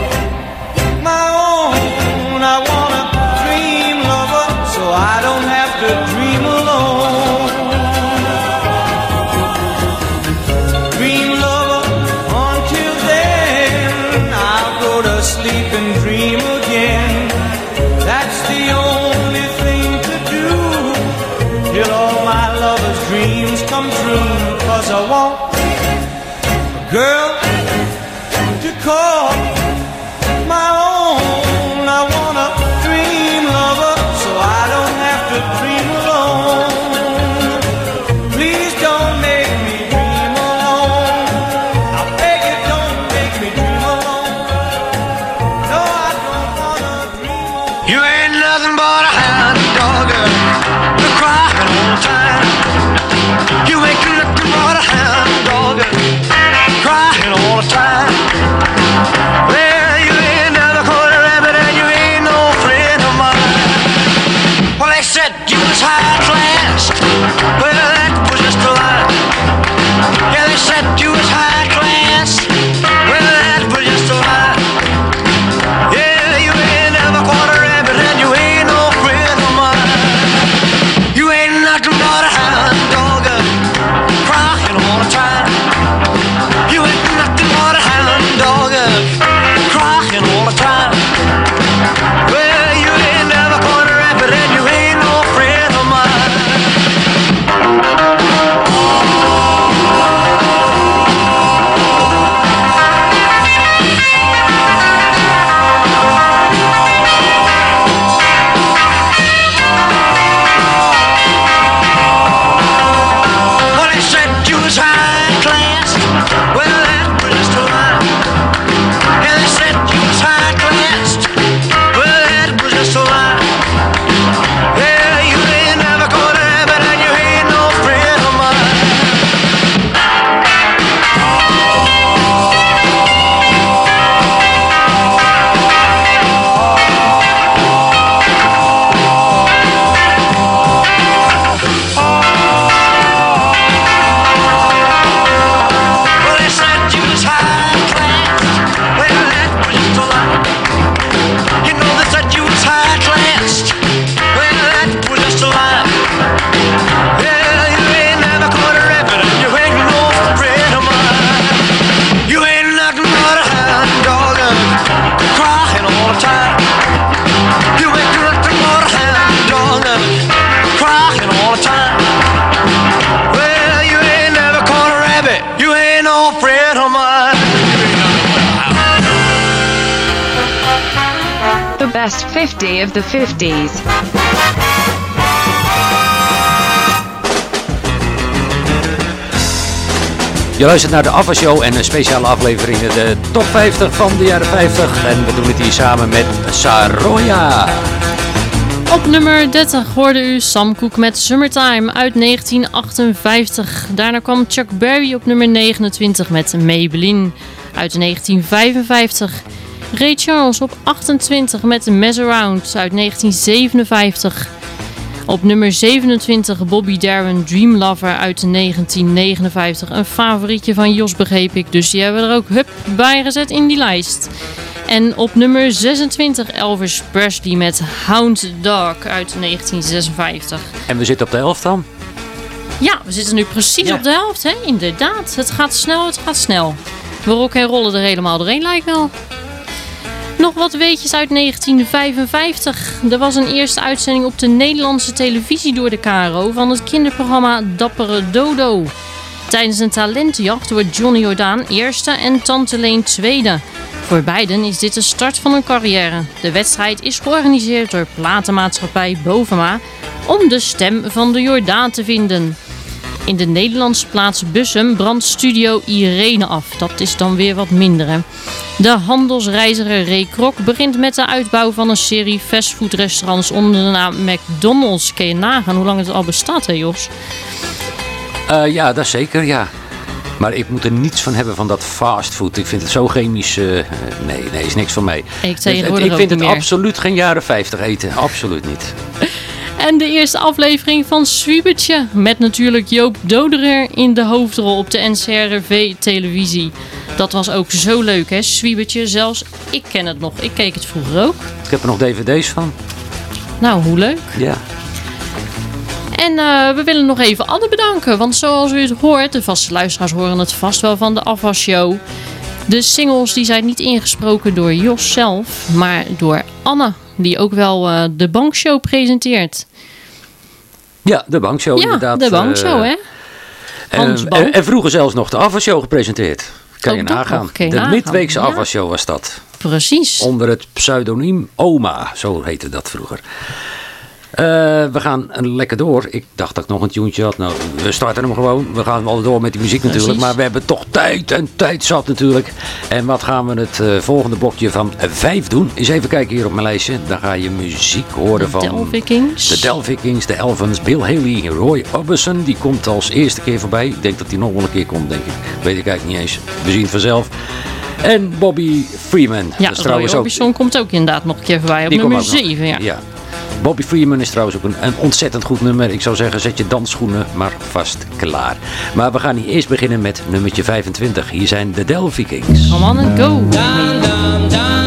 of the 50s. Je luistert naar de Afwa Show en een speciale aflevering, de top 50 van de jaren 50. En we doen het hier samen met Saroya. Op nummer 30 hoorde u Sam Cooke met Summertime uit 1958. Daarna kwam Chuck Berry op nummer 29 met Maybelline uit 1955. Ray Charles op 28 met Mess Around uit 1957. Op nummer 27 Bobby Darin Dream Lover uit 1959. Een favorietje van Jos begreep ik, dus die hebben we er ook hup bij gezet in die lijst. En op nummer 26 Elvis Presley met Hound Dog uit 1956. En we zitten op de helft dan. Ja, we zitten nu precies op de helft, hè? Inderdaad. Het gaat snel, het gaat snel. We rocken en rollen er helemaal doorheen, lijkt wel. Nog wat weetjes uit 1955. Er was een eerste uitzending op de Nederlandse televisie door de KRO van het kinderprogramma Dappere Dodo. Tijdens een talentenjacht wordt Johnny Jordaan eerste en Tante Leen tweede. Voor beiden is dit de start van hun carrière. De wedstrijd is georganiseerd door platenmaatschappij Bovema om de stem van de Jordaan te vinden. In de Nederlandse plaats Bussum brandt Studio Irene af. Dat is dan weer wat minder. Hè? De handelsreiziger Ray begint met de uitbouw van een serie fastfoodrestaurants onder de naam McDonald's. Kun je nagaan hoe lang het al bestaat, hè Jos? Eh, ja, dat zeker, ja. Maar ik moet er niets van hebben van dat fastfood. Ik vind het zo chemisch. eh, nee, nee, is niks van mij. Ik ik vind het meer. absoluut geen jaren 50 eten. Absoluut niet. En de eerste aflevering van Swiebertje. Met natuurlijk Joop Doderer in de hoofdrol op de NCRV-televisie. Dat was ook zo leuk, hè? Swiebertje, zelfs ik ken het nog. Ik keek het vroeger ook. Ik heb er nog dvd's van. Nou, hoe leuk. Ja. En eh, we willen nog even Anne bedanken. Want zoals u het hoort, de vaste luisteraars horen het vast wel van de afwasshow. De singles die zijn niet ingesproken door Jos zelf, maar door Anne. Die ook wel eh, de bankshow presenteert. Ja, de bankshow ja, inderdaad. de bankshow, eh, hè? En, vroeger zelfs nog de afwasshow gepresenteerd. Kan je nagaan. de nagaan, midweekse ja. was dat. Precies. Onder het pseudoniem Oma, zo heette dat vroeger. Eh, we gaan lekker door. Ik dacht dat ik nog een tuentje had. Nou, we starten hem gewoon. We gaan wel door met die muziek natuurlijk. Precies. Maar we hebben toch tijd en tijd zat natuurlijk. En wat gaan we het eh, volgende blokje van eh, vijf doen? Eens even kijken hier op mijn lijstje. Dan ga je muziek horen van... Delvikings. De Delvikings, de Elvens, Bill Haley, Roy Orbison. Die komt als eerste keer voorbij. Ik denk dat hij nog wel een keer komt, denk ik. Weet ik eigenlijk niet eens. We zien het vanzelf. En Bobby Freeman. Ja, dat is trouwens Roy ook Orbison komt ook inderdaad nog een keer voorbij op die nummer komt ook nog. 7. Ja. Bobby Freeman is trouwens ook een, een ontzettend goed nummer. Ik zou zeggen, zet je dansschoenen maar vast klaar. Maar we gaan hier eerst beginnen met nummertje 25. Hier zijn de Del Vikings. Come on and go.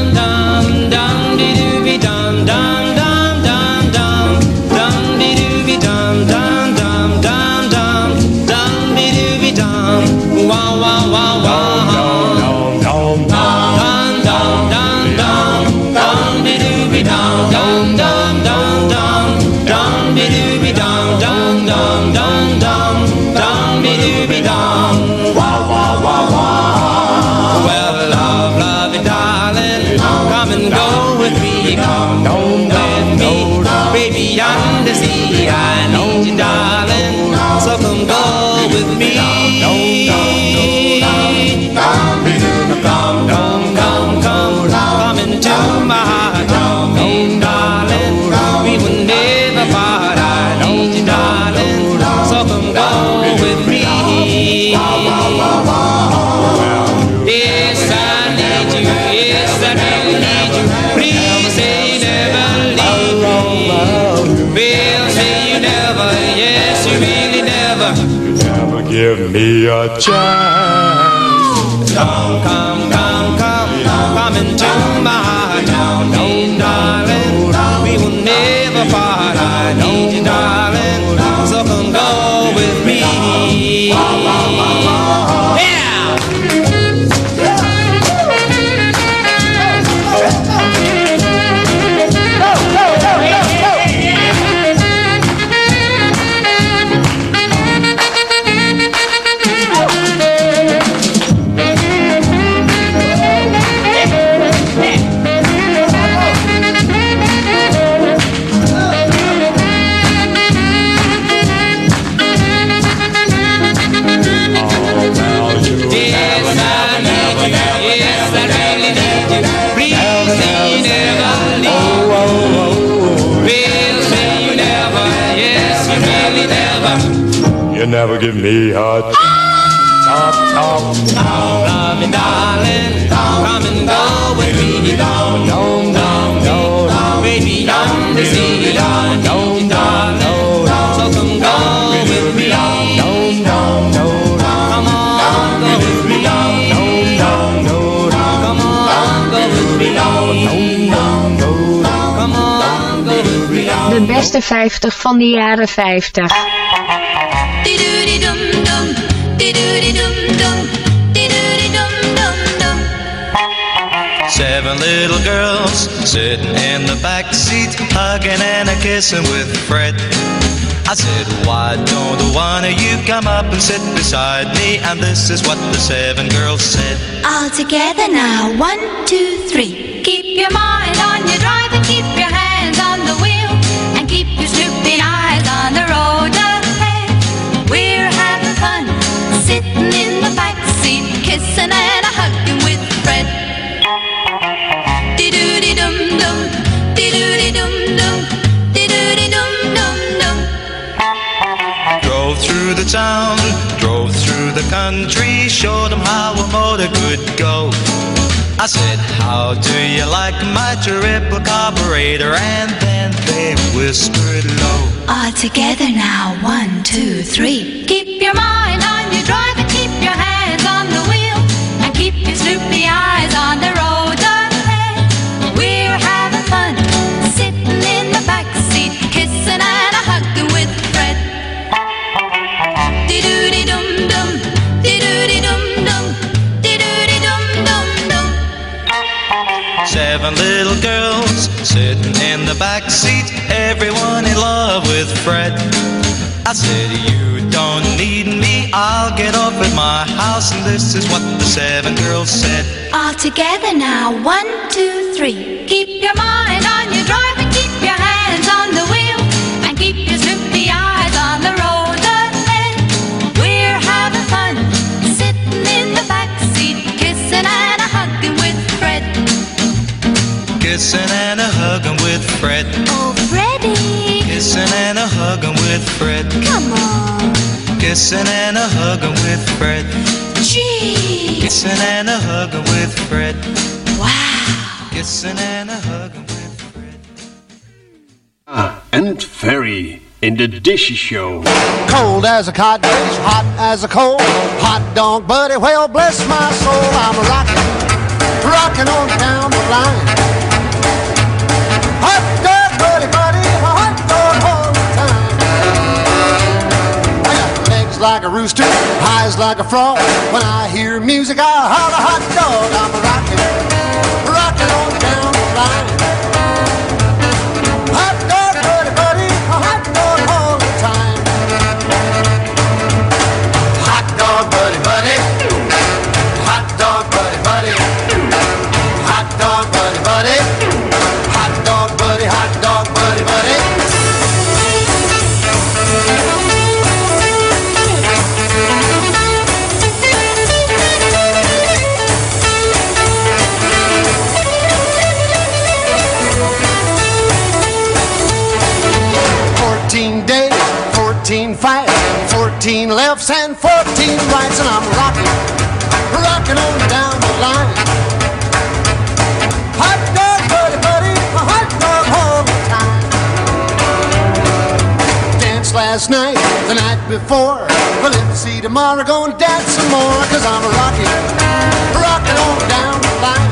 Give me a chance. Come, come, come, come, come into my heart. Come, darling. We will never part. I need you, darling. So come go with me. Give me a darling. Come and go with me. Down, down, down, down. Baby, on the sea. Down, down, down. So come go with me. Down, down, down. Come on, go with me. Down, down, down. Come on, go with me. Down, down, down. Come on, go with me. De beste 50 van de jaren 50. Seven little girls sitting in the back seat, hugging and a kissing with Fred. I said, why don't one of you come up and sit beside me? And this is what the seven girls said. All together now, one, two, three. Keep your mind on your drive and keep your hands through the town, drove through the country, showed them how a motor could go. I said, How do you like my triple carburetor? And then they whispered low. All together now, one, two, three. Keep your mind on your drive Seven little girls sitting in the back seat, everyone in love with Fred. I said, You don't need me, I'll get off at my house. And this is what the seven girls said. All together now, one, two, three. Keep your mind on your drive Kissing and a hugging with Fred. Oh, Freddie, Kissing and a hugging with Fred. come on. Kissing and a hugging with Fred. Gee, Kissing and a hugging with Fred. Wow. Kissing and a hugging with Fred. Ah, And Ferry in de Dishy Show. Cold as a codfish, hot as a coal. Hot dog buddy, well bless my soul. I'm a rockin', rockin' on down the line. Like a rooster, eyes like a frog. When I hear music, I holler hot dog. I'm a rockin' lefts and fourteen rights, and I'm rocking, rocking on down the line. Hot dog, buddy, buddy, a hot dog all the time. Danced last night, the night before. Well, let's see tomorrow, gonna dance some more, cause I'm rocking, rocking on down the line.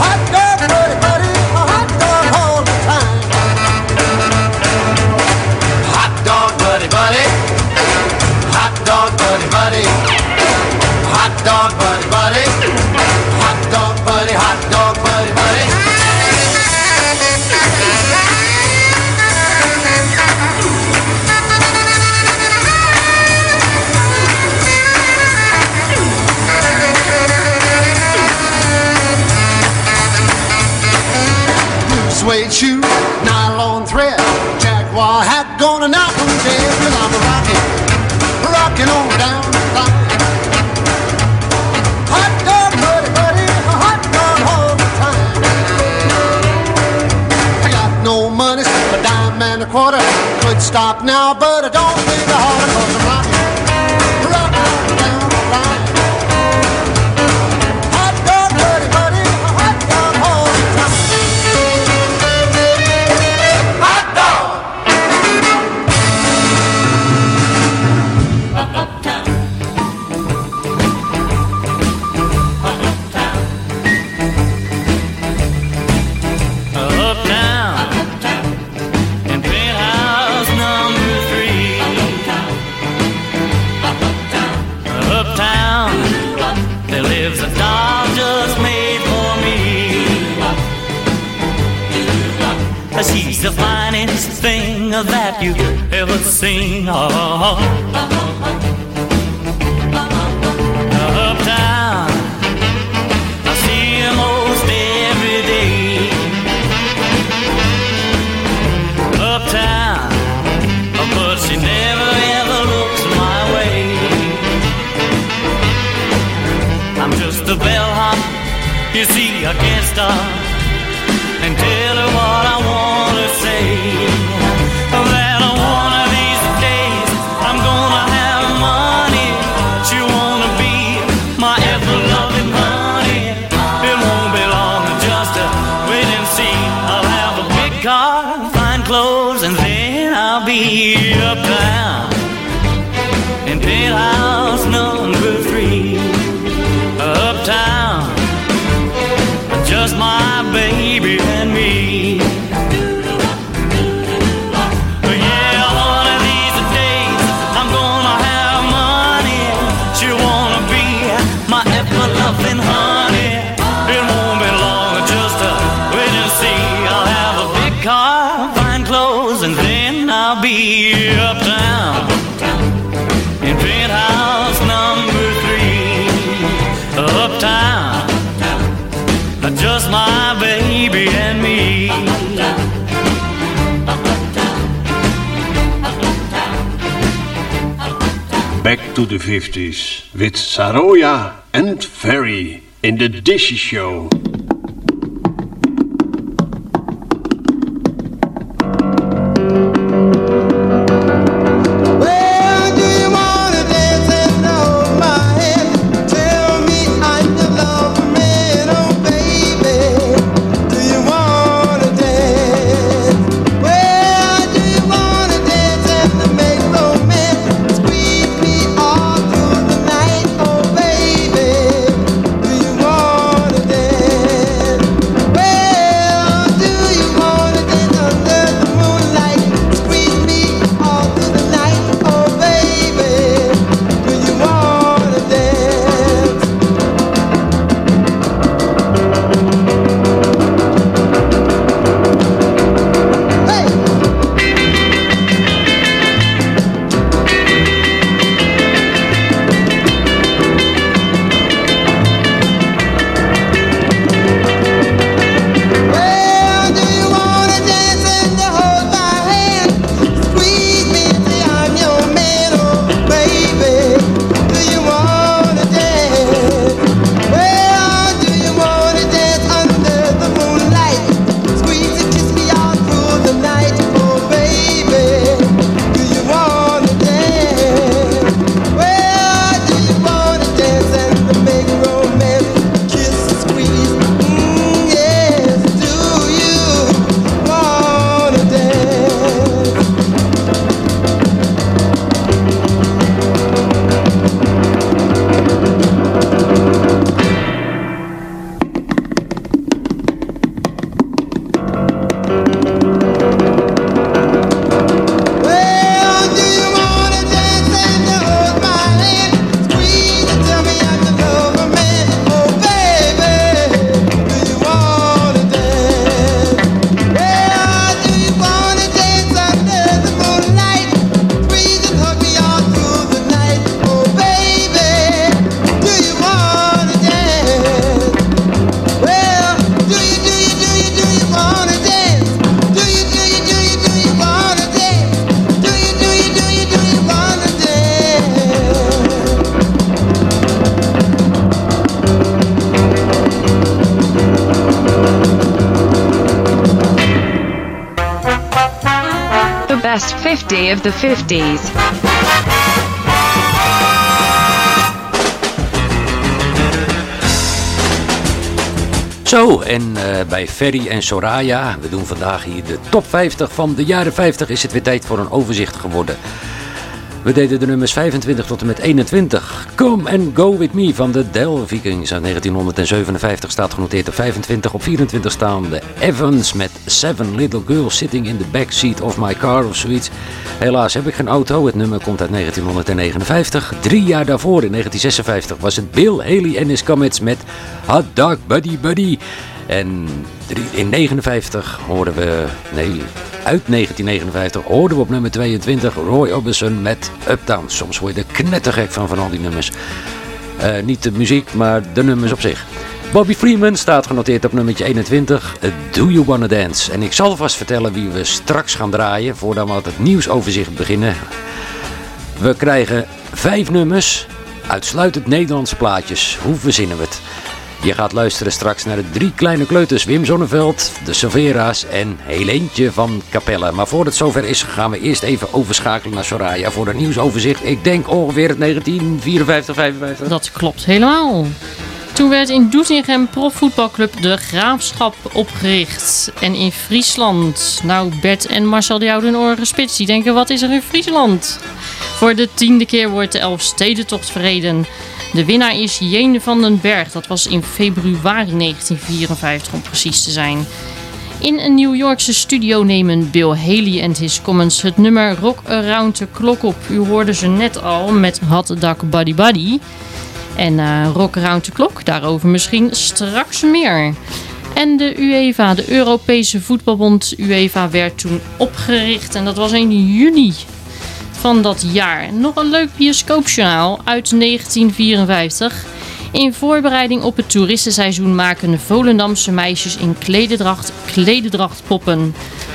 Hot dog, buddy, buddy, a hot dog all the time. Hot dog, buddy, buddy. Dog, buddy, buddy. Hot dog, buddy, buddy. Thing that you ever seen. Uh, uh, uh, oh. Uptown, I see most every day. Uptown, oh, but she never ever looks my way. I'm just a bellhop, you see, I can't stop to the 50s with Saroya and Ferry in the Dishy Show. The 50s. Zo, en eh, bij Ferry en Soraya, we doen vandaag hier de top 50 van de jaren 50, is het weer tijd voor een overzicht geworden. We deden de nummers 25 tot en met 21. Come and Go With Me van de Del Vikings uit 1957 staat genoteerd op 25. Op 24 staan de Evans met Seven Little Girls Sitting in the Backseat of My Car of zoiets. Helaas heb ik geen auto, het nummer komt uit 1959. Drie jaar daarvoor, in 1956, was het Bill Haley en his Comets met Hot Dog Buddy Buddy. En in 59 hoorden we, nee, uit 1959 hoorden we op nummer 22 Roy Orbison met Uptown. Soms word je er knettergek van van al die nummers. Eh, niet de muziek, maar de nummers op zich. Bobby Freeman staat genoteerd op nummertje 21, eh, Do You Wanna Dance. En ik zal vast vertellen wie we straks gaan draaien, voordat we het nieuwsoverzicht beginnen. We krijgen vijf nummers, uitsluitend Nederlandse plaatjes. Hoe verzinnen we het? Je gaat luisteren straks naar de drie kleine kleuters Wim Zonneveld, de Silvera's en Helentje van Capelle. Maar voordat het zover is, gaan we eerst even overschakelen naar Soraya voor een nieuwsoverzicht. Ik denk ongeveer het 1954, 55. Dat klopt helemaal. Toen werd in Doetinchem profvoetbalclub De Graafschap opgericht. En in Friesland. Nou, Bert en Marcel die houden hun oren gespitst. Die denken, wat is er in Friesland? Voor de tiende keer wordt de Elfstedentocht verreden. De winnaar is Jene van den Berg. Dat was in februari 1954 om precies te zijn. In een New Yorkse studio nemen Bill Haley en his Commons het nummer Rock Around the Clock op. U hoorde ze net al met Hot Dog Buddy Buddy. En eh, Rock Around the Clock, daarover misschien straks meer. En de UEFA, de Europese voetbalbond UEFA, werd toen opgericht. En dat was in juni van dat jaar. Nog een leuk bioscoopjournaal uit 1954. In voorbereiding op het toeristenseizoen maken de Volendamse meisjes in klededracht klededracht poppen.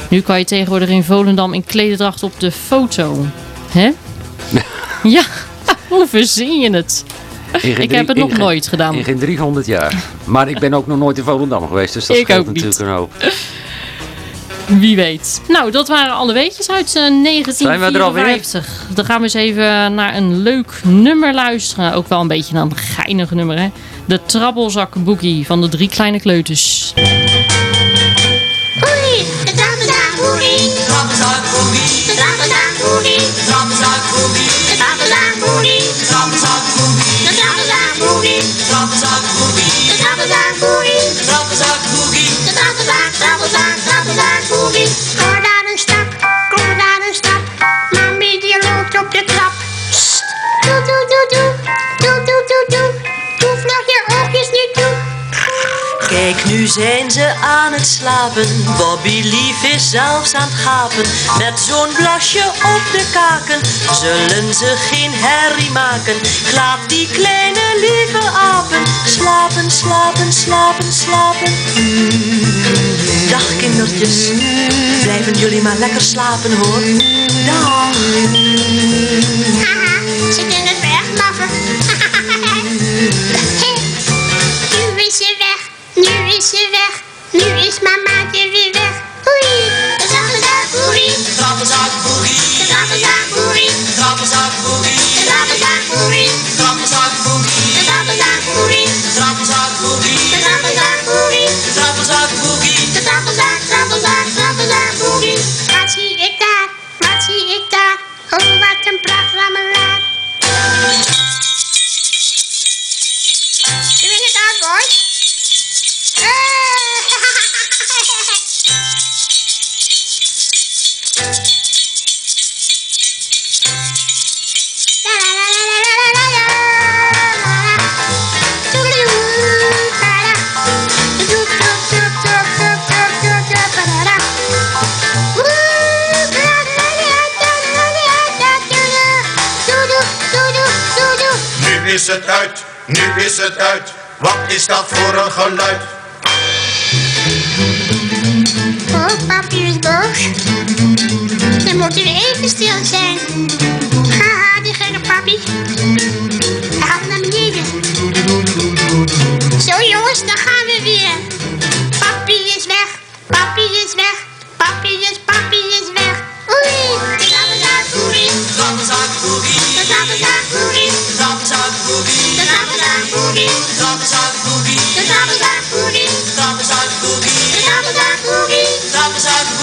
Nu kan je tegenwoordig in Volendam in klededracht op de foto. Hè? ja, Hoe verzin je het? Ik drie- heb het nog geen- nooit gedaan. In geen 300 jaar. Maar ik ben ook nog nooit in Volendam geweest, dus dat Ik scheelt natuurlijk een hoop. Wie weet. Nou, dat waren alle weetjes uit eh, 1954. Dan gaan we eens even naar een leuk nummer luisteren. Ook wel een beetje een geinig nummer, hè? De Trabbelzak Boogie van de drie kleine kleuters. Oei, de trappenzak boogie. De trappenzak boogie. De trappenzak boogie. De boogie. De trappenzak boogie. De boogie trappenzaak boogie. De trappenzaak boogie. De trappenzaak boogie. De trappenzaak, trappenzaak, trappenzaak boogie. Kijk, nu zijn ze aan het slapen. Bobby Lief is zelfs aan het gapen. Met zo'n blasje op de kaken zullen ze geen herrie maken. Ik laat die kleine lieve apen slapen, slapen, slapen, slapen. Dag kindertjes, blijven jullie maar lekker slapen hoor. Dag. Haha, zit in het weglachen. nu is ze weg, nu is mamaatje weer weg. Oei, de trappenzak boogie. De trappenzak boogie. De trappenzak boogie. De trappenzak boogie. De trappenzak boogie. De trappenzak boogie. De trappenzak boogie. De trappenzak boogie. De trappenzak boogie. De trappenzak boogie. De trappenzak, trappenzak, trappenzak boogie. Wat zie ik daar? Wat zie ik daar? Oh, wat een pracht rammelaar. Doe je het aan, boy? Nu is het uit, nu is het uit. Wat is dat voor een geluid? Papi is boos. Dan moeten we even stil zijn. Haha, die gekke papi. Hij gaat naar beneden. Zo jongens, dan gaan we weer. Papi is weg, papi is weg. Papi is, papi is weg. Oei, de trappenzak boogie. De trappenzak boogie. De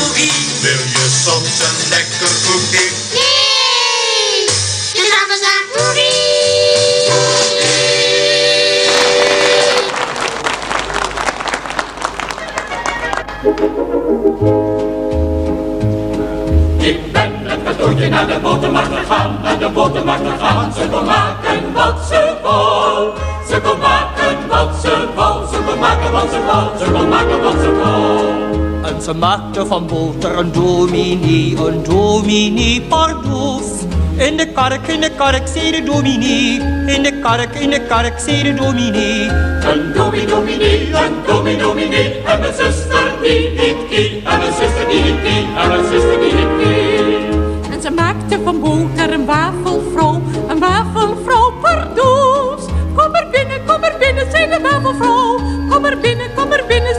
boogie. Wil je soms een lekker koekje? Nee, de trappenzak boogie. Ik ben met cadeautje naar de botermarkt gegaan, naar de botermarkt gegaan. Ze kon maken wat ze wou. Ze kon maken wat ze wou. Ze kon maken wat ze wou. Ze kon maken wat ze wou. En ze maakte van boter een dominee, een dominee pardoes. In de kark, in de kark, zei de dominee. In de kark, in de kark, zei de dominee. Een dominee, dominee, een dominee, dominee. En mijn zuster die niet kie. En mijn zuster die niet kie. En mijn zuster die niet kie. En ze maakte van boter een wafelvrouw, een wafelvrouw pardoes. Kom er binnen, kom er binnen, zei de wafelvrouw. Kom er binnen, kom er binnen.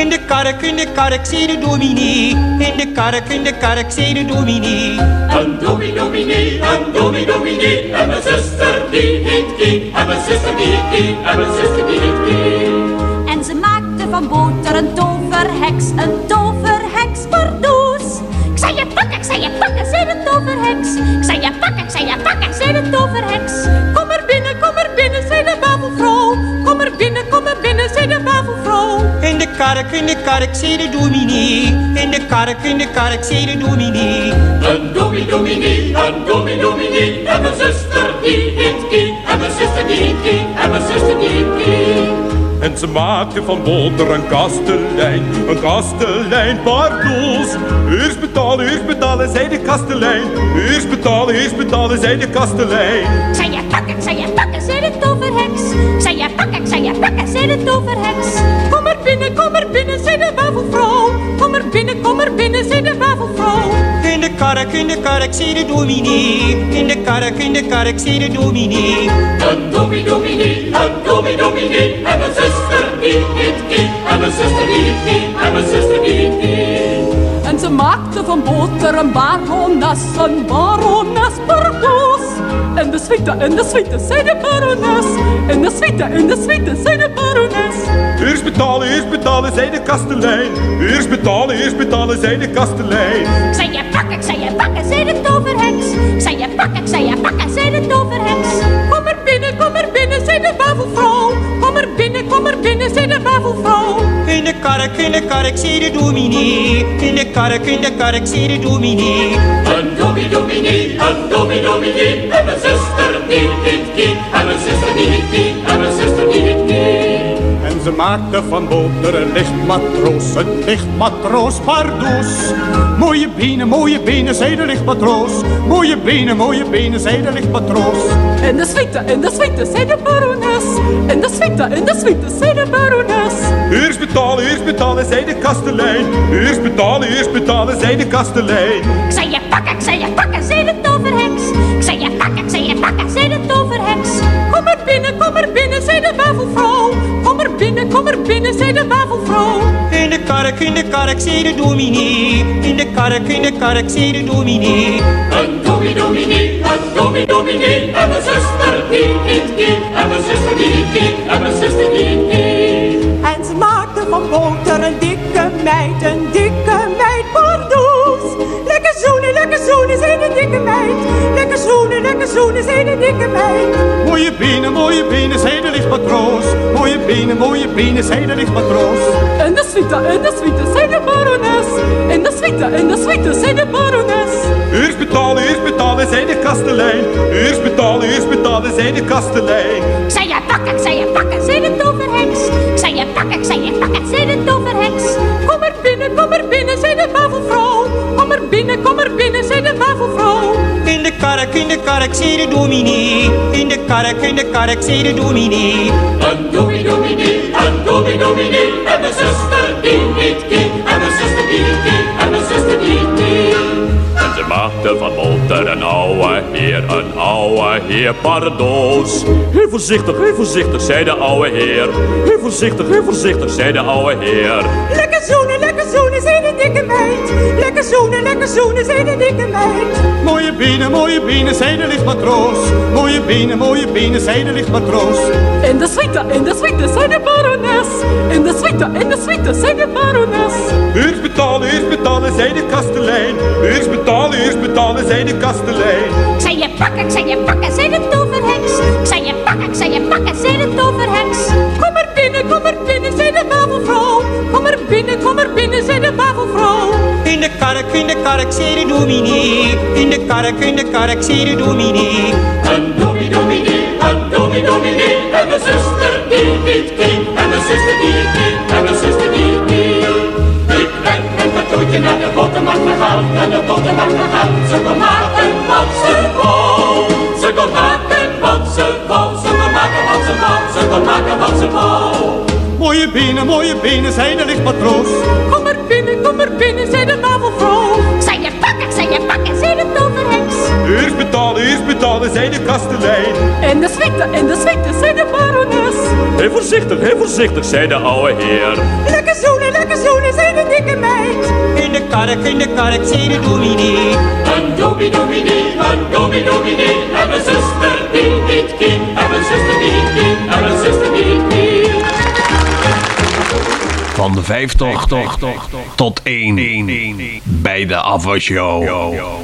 In de kark, in de kark, zei de dominee. In de kark, in de kark, zei de dominee. Een dominee, dominee, een dominee, dominee. En mijn zuster die niet kie. En mijn zuster die niet kie. En mijn zuster die niet kie. En ze maakte van boter een toverheks, een toverheks pardoes. Ik zei je pakken, ik zei je pakken, zei de toverheks. Ik zei je pakken, ik zei je pakken, zei de toverheks. Kom er binnen, kom er binnen, zei de wafelvrouw. Kom er binnen, kom er binnen, zei de wafelvrouw. In de kark, in de kark, zei de dominee. In de kark, in de kark, zei de dominee. Een dominee, dominee, een dominee, dominee. En mijn zuster die niet kie. En mijn zuster die niet kie. En mijn zuster die niet kie. En ze maakte van boter een kastelein, een kastelein pardoes. Eerst betalen, eerst betalen, zei de kastelein. Eerst betalen, eerst betalen, zei de kastelein. Zei je pakken, zei je pakken, zei de toverheks. Ik zei je pakken, zei je pakken, zei de toverheks. Kom er binnen, kom er binnen, zei de wafelvrouw. Kom er binnen, kom er binnen, zei de wafelvrouw. In de kark, in de kark, zei de dominee. In de kark, in de kark, zei de dominee. Een domie dominee, een domie dominee. En mijn zuster die niet die. En mijn zuster die niet En mijn zuster die niet En ze maakte van boter een barones, een barones pardoes. En de suite, en de suite, zei de barones. En de suite, en de suite, zei de barones. Eerst betalen, eerst betalen, zei de kastelein. Eerst betalen, eerst betalen, zei de kastelein. Ik zei je pakken, ik zei je pakken, zei de toverheks. Ik zei je pakken, ik zei je pakken, zei de toverheks. Kom er binnen, kom er binnen, zei de bavelvrouw. Kom er binnen, kom er binnen, zei de bavelvrouw. In de kark, in de kark, zei de dominee. In de kark, in de kark, zei de dominee. Een domie dominee, een domie dominee. En mijn zuster die niet die. En mijn zuster die niet die. En mijn zuster die niet die. Ze maakte van boter een lichtmatroos, een lichtmatroos pardoes. Mooie benen, mooie benen, zei de lichtmatroos. Mooie benen, mooie benen, zei de lichtmatroos. En de suite, en de suite, zei de barones. En de suite, en de suite, zei de barones. Eerst betalen, eerst betalen, zei de kastelein. Eerst betalen, eerst betalen, zei de kastelein. Ik zei je pakken, ik zei je pakken, zei de toverheks. Zei je de toverheks. Kom er binnen, kom er binnen, zei de bavelvrouw. Kom er binnen, kom er binnen, zei de bavelvrouw. In de kark, in de kark, zei de dominee. In de kark, in de kark, zei de dominee. Een domie dominee, een domie dominee. En mijn zuster die niet die. En mijn zuster die niet die. En mijn zuster die niet die. Zoenen, lekker zoenen, zei de dikke meid. Lekker zoenen, lekker zoenen, zei de dikke meid. Mooie benen, mooie benen, zei de lichtmatroos. Mooie benen, mooie benen, zei de lichtmatroos. En de suite, en de suite, zei de barones. En de suite, en de suite, zei de barones. Eerst betalen, eerst betalen, zei de kastelein. Eerst betalen, eerst betalen, zei de kastelein. Ik zei je pakken, ik zei je pakken, zei de toverheks. Ik zei je pakken, ik zei je pakken, zei de toverheks. Kom er binnen, kom er binnen, zei de bavelvrouw. Kom er binnen, kom er binnen, zei de bavelvrouw. In de kark, in de kark, zei de dominee. In de kark, in de kark, zei de dominee. Een domie dominee, een domie dominee. En mijn zuster die niet die. En mijn zuster die niet die. En mijn zuster die niet maakte van boter een ouwe heer, een ouwe heer pardoos. Heel voorzichtig, heel voorzichtig, zei de ouwe heer. Heel voorzichtig, heel voorzichtig, zei de ouwe heer. Lekker zoenen, lekker zoenen, zei de dikke meid. Lekker zoenen, lekker zoenen, zei de dikke meid. Mooie benen, mooie benen, zei de lichtmatroos. Mooie benen, mooie benen, zei de lichtmatroos. In de suite, in de suite, zei de barones. In de suite, in de suite, zei de barones. Eerst betalen, eerst betalen, zei de kastelein. Eerst betalen, eerst betalen, zei de kastelein. Ik zei je pakken, ik zei je pakken, zei de toverheks. Ik zei je pakken, ik zei je pakken, zei de toverheks. Kom er binnen, kom er binnen, zei de bavelvrouw. Kom er binnen, kom er binnen, zei de bavelvrouw. In de kark, in de kark, zei de dominee. In de kark, in de kark, zei de dominee. Een domie dominee, een domie dominee. En mijn zuster die niet die. En mijn zuster die niet die. En mijn zuster die niet die. Mijn toetje naar de botermarkt gegaan. Naar de botermarkt gegaan. Ze kon maken wat ze wou. Ze kon maken wat ze wou. Ze kon maken wat ze wou. Ze kon maken wat ze wou. Mooie benen, mooie benen, zei de lichtmatroos. Kom er binnen, kom er binnen, zei de bavelvrouw. Ik zei je pakken, zei je pakken, zei de toverheks. Eerst betalen, eerst betalen, zei de kastelein. En de suite, en de suite, zei de barones. Heel voorzichtig, heel voorzichtig, zei de ouwe heer. Lekker kark, in de kark, zei de dominee. Een domie dominee, een domie dominee. En mijn zuster die niet die. En mijn zuster die niet die. En mijn zuster die niet die. Van de 50 tot 1 bij de afwasshow. Heel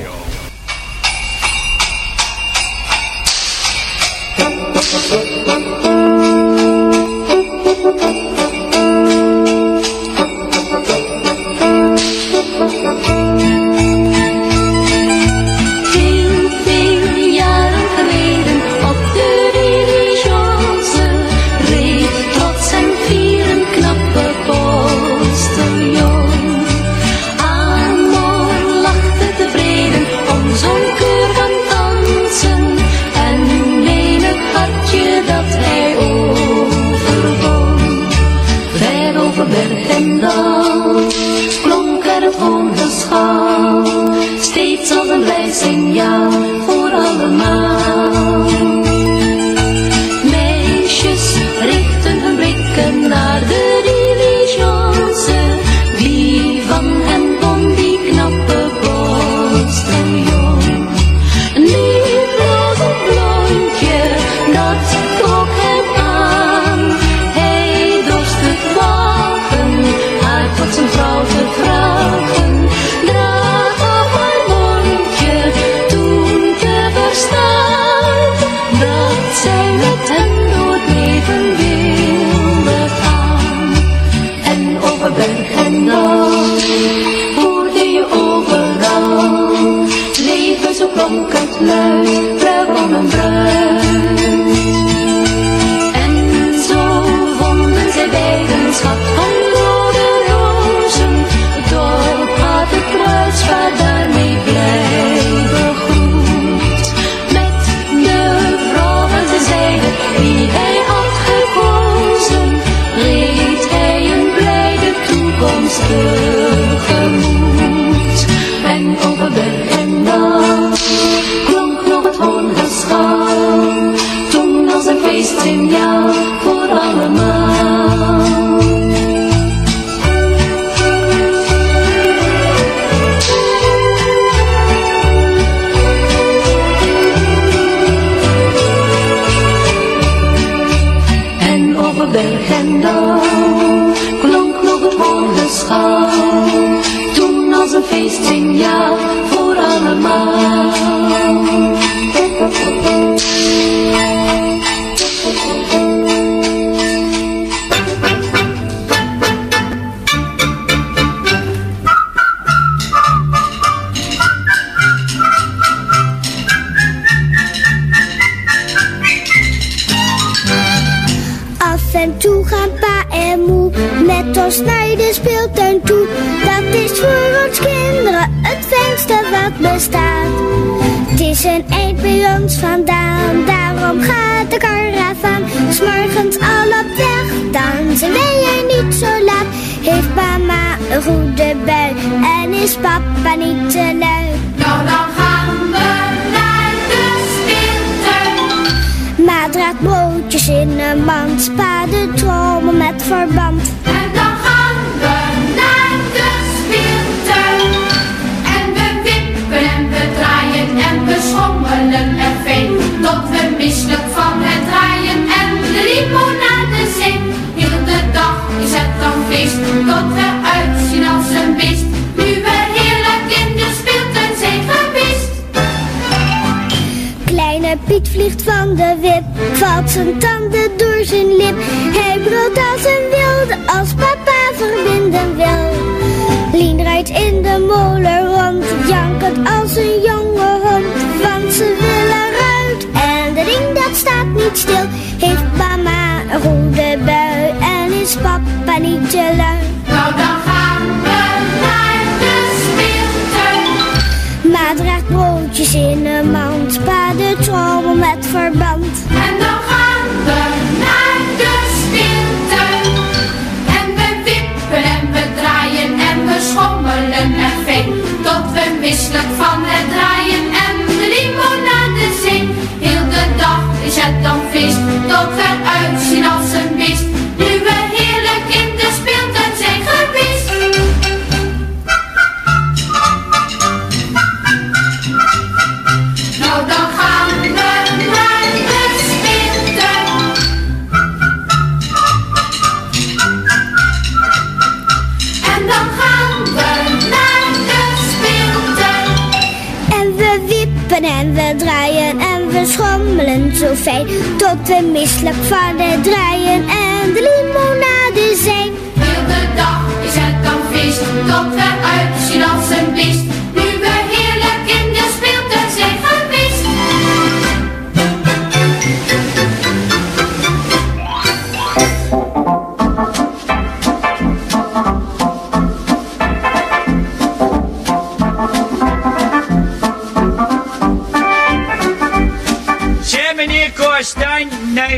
fijn. Tot we misselijk van het draaien en de limonade zijn. Heel de dag is het dan feest, tot we uit zien als beest.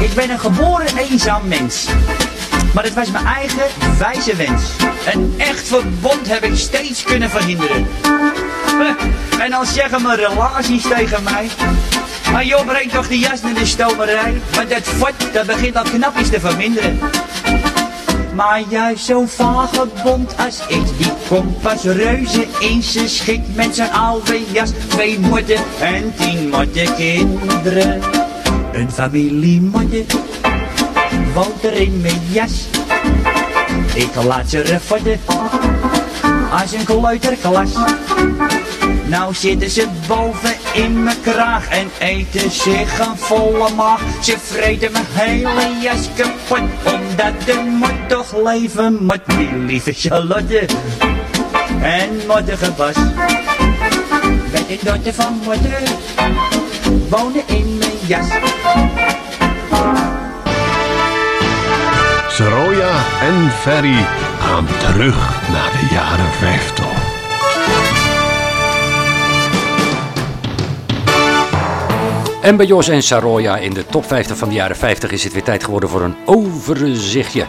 Ik ben een geboren eenzaam mens. Maar het was mijn eigen wijze wens. Een echt verbond heb ik steeds kunnen verhinderen. En dan zeggen mijn relaties tegen mij. Maar joh, breng toch die jas naar de stomerij. Want dat fort, dat begint al knapjes te verminderen. Maar juist zo'n vagebond als ik, die komt pas reuze in zijn schik met zijn oude jas. Twee en tien motte kinderen. Een familie motten woont er in mijn jas. Ik laat ze refotten als een kleuterklas. Nou zitten ze boven in mijn kraag en eten zich een volle maag. Ze vreten mijn hele jas kapot, omdat de mot toch leven moet. Die lieve Charlotte en mottige Bas. Met de dochter van moeder wonen in jas. Saroja en Ferry gaan terug naar de jaren 50. En bij Jos en Saroya in de top 50 van de jaren 50 is het weer tijd geworden voor een overzichtje.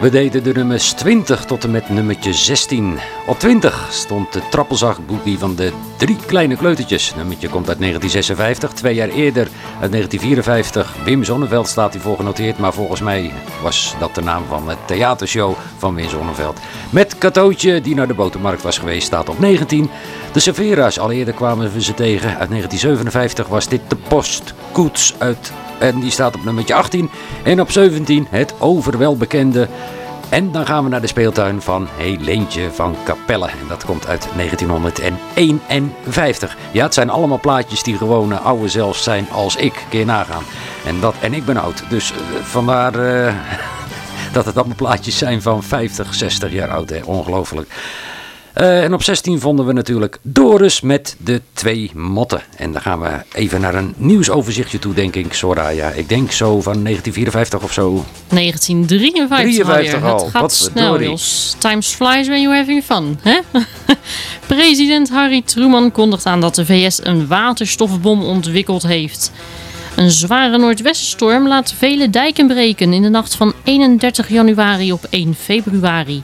We deden de nummers 20 tot en met nummertje 16. Op 20 stond de trappelzakboekie van de drie kleine kleutertjes. Nummertje komt uit 1956, twee jaar eerder uit 1954. Wim Zonneveld staat hiervoor genoteerd, maar volgens mij was dat de naam van het theatershow van Wim Zonneveld. Met Katootje, die naar de botermarkt was geweest, staat op 19. De Severa's, al eerder kwamen we ze tegen. Uit 1957 was dit de Postkoets uit en die staat op nummertje 18. En op 17 het overwel bekende. En dan gaan we naar de speeltuin van Helentje van Capelle. En dat komt uit 1951. Ja, het zijn allemaal plaatjes die gewone oude zelfs zijn als ik. Je nagaan. En, dat, en ik ben oud. Dus eh, vandaar eh, dat het allemaal plaatjes zijn van 50, 60 jaar oud. Ongelooflijk. Eh, en op 16 vonden we natuurlijk Doris met de twee motten. En dan gaan we even naar een nieuwsoverzichtje toe, denk ik, Soraya. Ik denk zo van 1954 of zo. 1953 53 alweer. al. Het gaat Wat snel. Jos. Times flies when you're having fun. Hè? President Harry Truman kondigt aan dat de VS een waterstofbom ontwikkeld heeft. Een zware noordwestenstorm laat vele dijken breken in de nacht van 31 januari op 1 februari.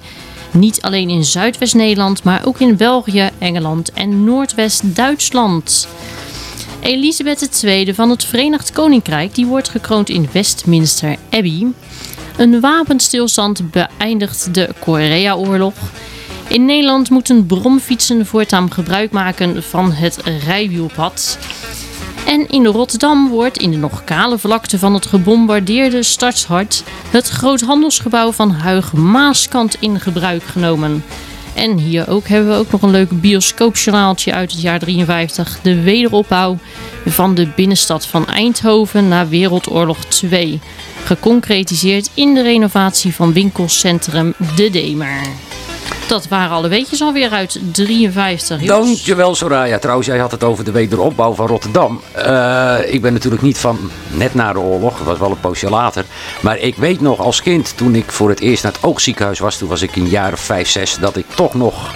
Niet alleen in Zuidwest-Nederland, maar ook in België, Engeland en Noordwest-Duitsland. Elisabeth II van het Verenigd Koninkrijk die wordt gekroond in Westminster Abbey. Een wapenstilstand beëindigt de Korea-oorlog. In Nederland moeten bromfietsen voortaan gebruik maken van het rijwielpad. En in Rotterdam wordt in de nog kale vlakte van het gebombardeerde Stadshart het groothandelsgebouw van Huig Maaskant in gebruik genomen. En hier ook hebben we ook nog een leuk bioscoopjournaaltje uit het jaar 53. De wederopbouw van de binnenstad van Eindhoven na Wereldoorlog 2. Geconcretiseerd in de renovatie van winkelcentrum De Demer. Dat waren alle weetjes alweer uit 53. Jos. Dankjewel Soraya. Trouwens, jij had het over de wederopbouw van Rotterdam. Eh, ik ben natuurlijk niet van net na de oorlog. Het was wel een poosje later. Maar ik weet nog als kind, toen ik voor het eerst naar het oogziekenhuis was. Toen was ik een jaar of vijf, zes. Dat ik toch nog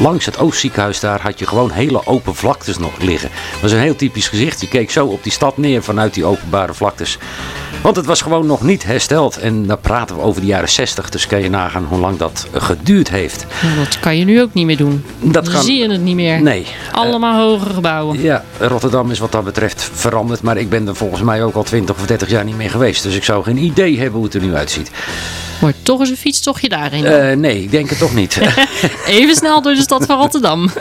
langs het oogziekenhuis daar had je gewoon hele open vlaktes nog liggen. Dat was een heel typisch gezicht. Je keek zo op die stad neer vanuit die openbare vlaktes. Want het was gewoon nog niet hersteld. En dan praten we over de jaren 60. Dus kan je nagaan hoe lang dat geduurd heeft. Nou, Dat kan je nu ook niet meer doen. Dat Dan kan- zie je het niet meer. Nee. Allemaal hoge gebouwen. Ja, Rotterdam is wat dat betreft veranderd. Maar ik ben er volgens mij ook al 20 of 30 jaar niet meer geweest. Dus ik zou geen idee hebben hoe het er nu uitziet. Wordt toch eens een fietstochtje daarheen. Eh, nee, ik denk het toch niet. Even snel door de stad van Rotterdam.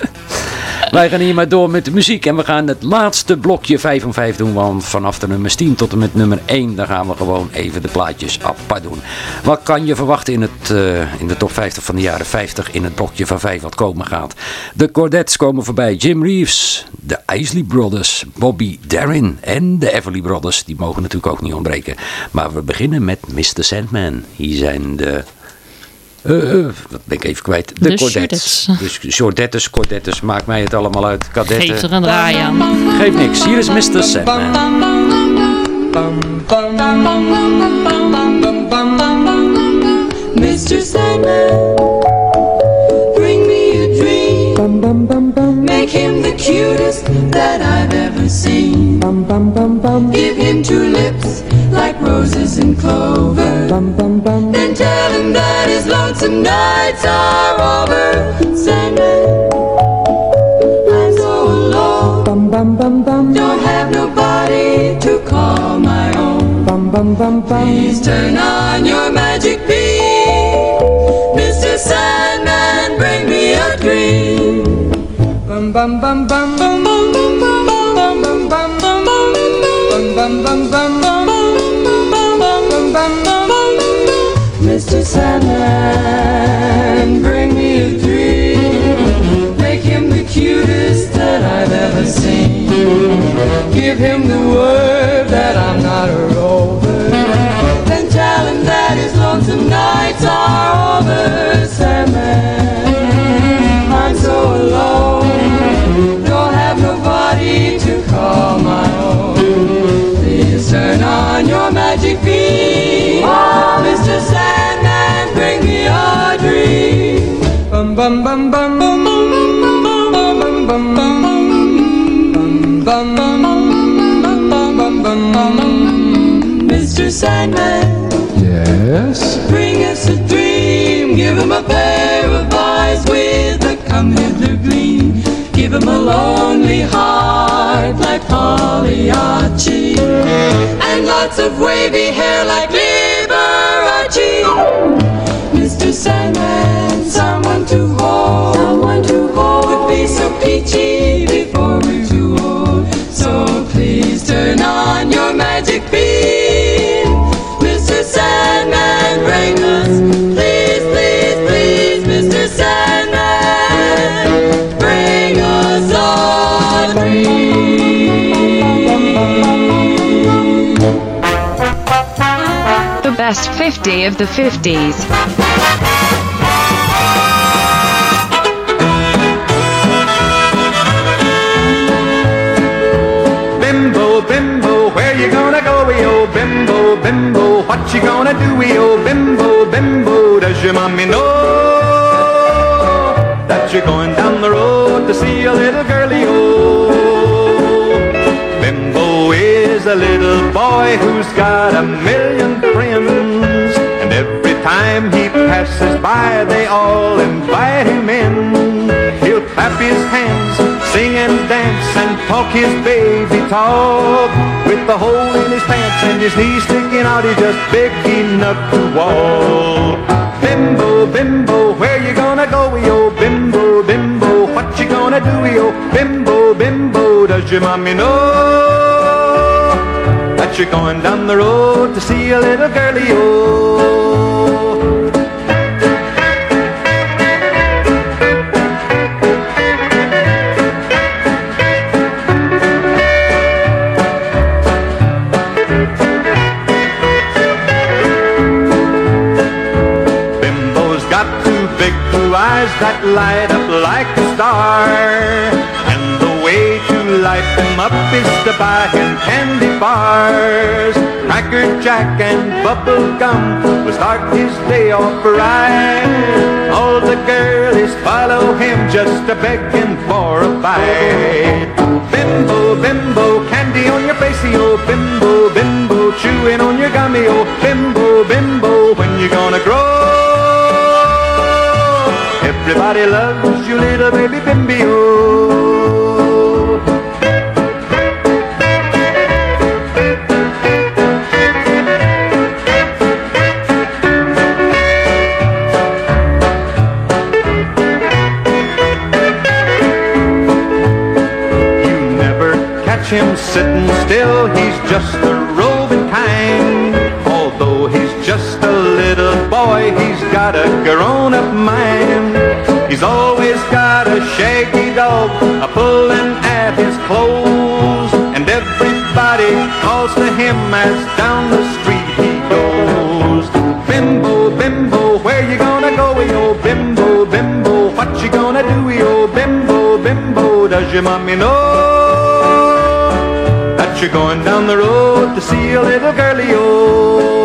Wij gaan hier maar door met de muziek. En we gaan het laatste blokje 5 om 5 doen. Want vanaf de nummers 10 tot en met nummer 1. Dan gaan we gewoon even de plaatjes apart doen. Wat kan je verwachten in, het, eh, in de top 50 van de jaren 50? In het blokje van 5 wat komen gaat. De Cordettes komen voorbij. Jim Reeves. De Isley Brothers. Bobby Darin. En de Everly Brothers. Die mogen natuurlijk ook niet ontbreken. Maar we beginnen met Mr. Sandman. Hier zijn de... eh, eh, dat ben ik even kwijt. De, De Cordettes. Dus Jordettes, Cordettes, maakt mij het allemaal uit. Kadetten. Geef er een draai aan. Geeft niks. Hier is Mr. Sandman. Mr. Sandman, bring me a dream. Make him the cutest that I've ever seen. Give him two lips like roses and clover. Then tell him that his lonesome nights are over. Sandman, Please turn on your magic beam. Mr. Sandman, bring me a dream. Bum bum bum bum bum bum bum bum bum bum bum bum bum bum bum bum bum bum bum Mr. Sandman, bring me a dream. Make him the cutest that I've ever seen. Give him the word that I'm not a rover. Lonesome nights are over. Sandman, I'm so alone. Don't have nobody to call my own. Please turn on your magic beam. Mr. Sandman, bring me a dream. Bum bum bum bum bum bum bum bum bum bum bum bum bum bum Mr. Sandman, Yes? Give him a pair of eyes with a come hither gleam. Give him a lonely heart like Pagliacci. And lots of wavy hair like Liberace. 50 of the 50s. Bimbo, bimbo, where you gonna go, wee oh bimbo, bimbo, what you gonna do, wee oh bimbo, bimbo, does your mommy know that you're going down the road to see a little girlie, oh? Bimbo is a little boy who's got a million friends, time he passes by, they all invite him in. He'll clap his hands, sing and dance, and talk his baby talk. With the hole in his pants and his knees sticking out, he's just big enough to walk. Bimbo, bimbo, where you gonna go, yo? Bimbo, bimbo, what you gonna do, yo? Bimbo, bimbo, does your mommy know that you're going down the road to see a little girlie, oh? eyes that light up like a star. And the way to light them up is to buy him candy bars. Cracker Jack and bubble gum will start his day off right. All the girlies follow him just to beg him for a bite. Bimbo, bimbo, candy on your facey, oh bimbo, bimbo, chewing on your gummy, oh bimbo, bimbo, when you gonna grow? Everybody loves you, little baby Bimbio. You never catch him sitting still, he's just the roving kind. Although he's just a little boy, he's got a grown-up mind. He's always got a shaggy dog a pulling at his clothes, and everybody calls to him as down the street he goes. Bimbo, bimbo, where you gonna go, yo? Bimbo, bimbo, what you gonna do, yo? Bimbo, bimbo, does your mommy know that you're going down the road to see a little girlie, Oh.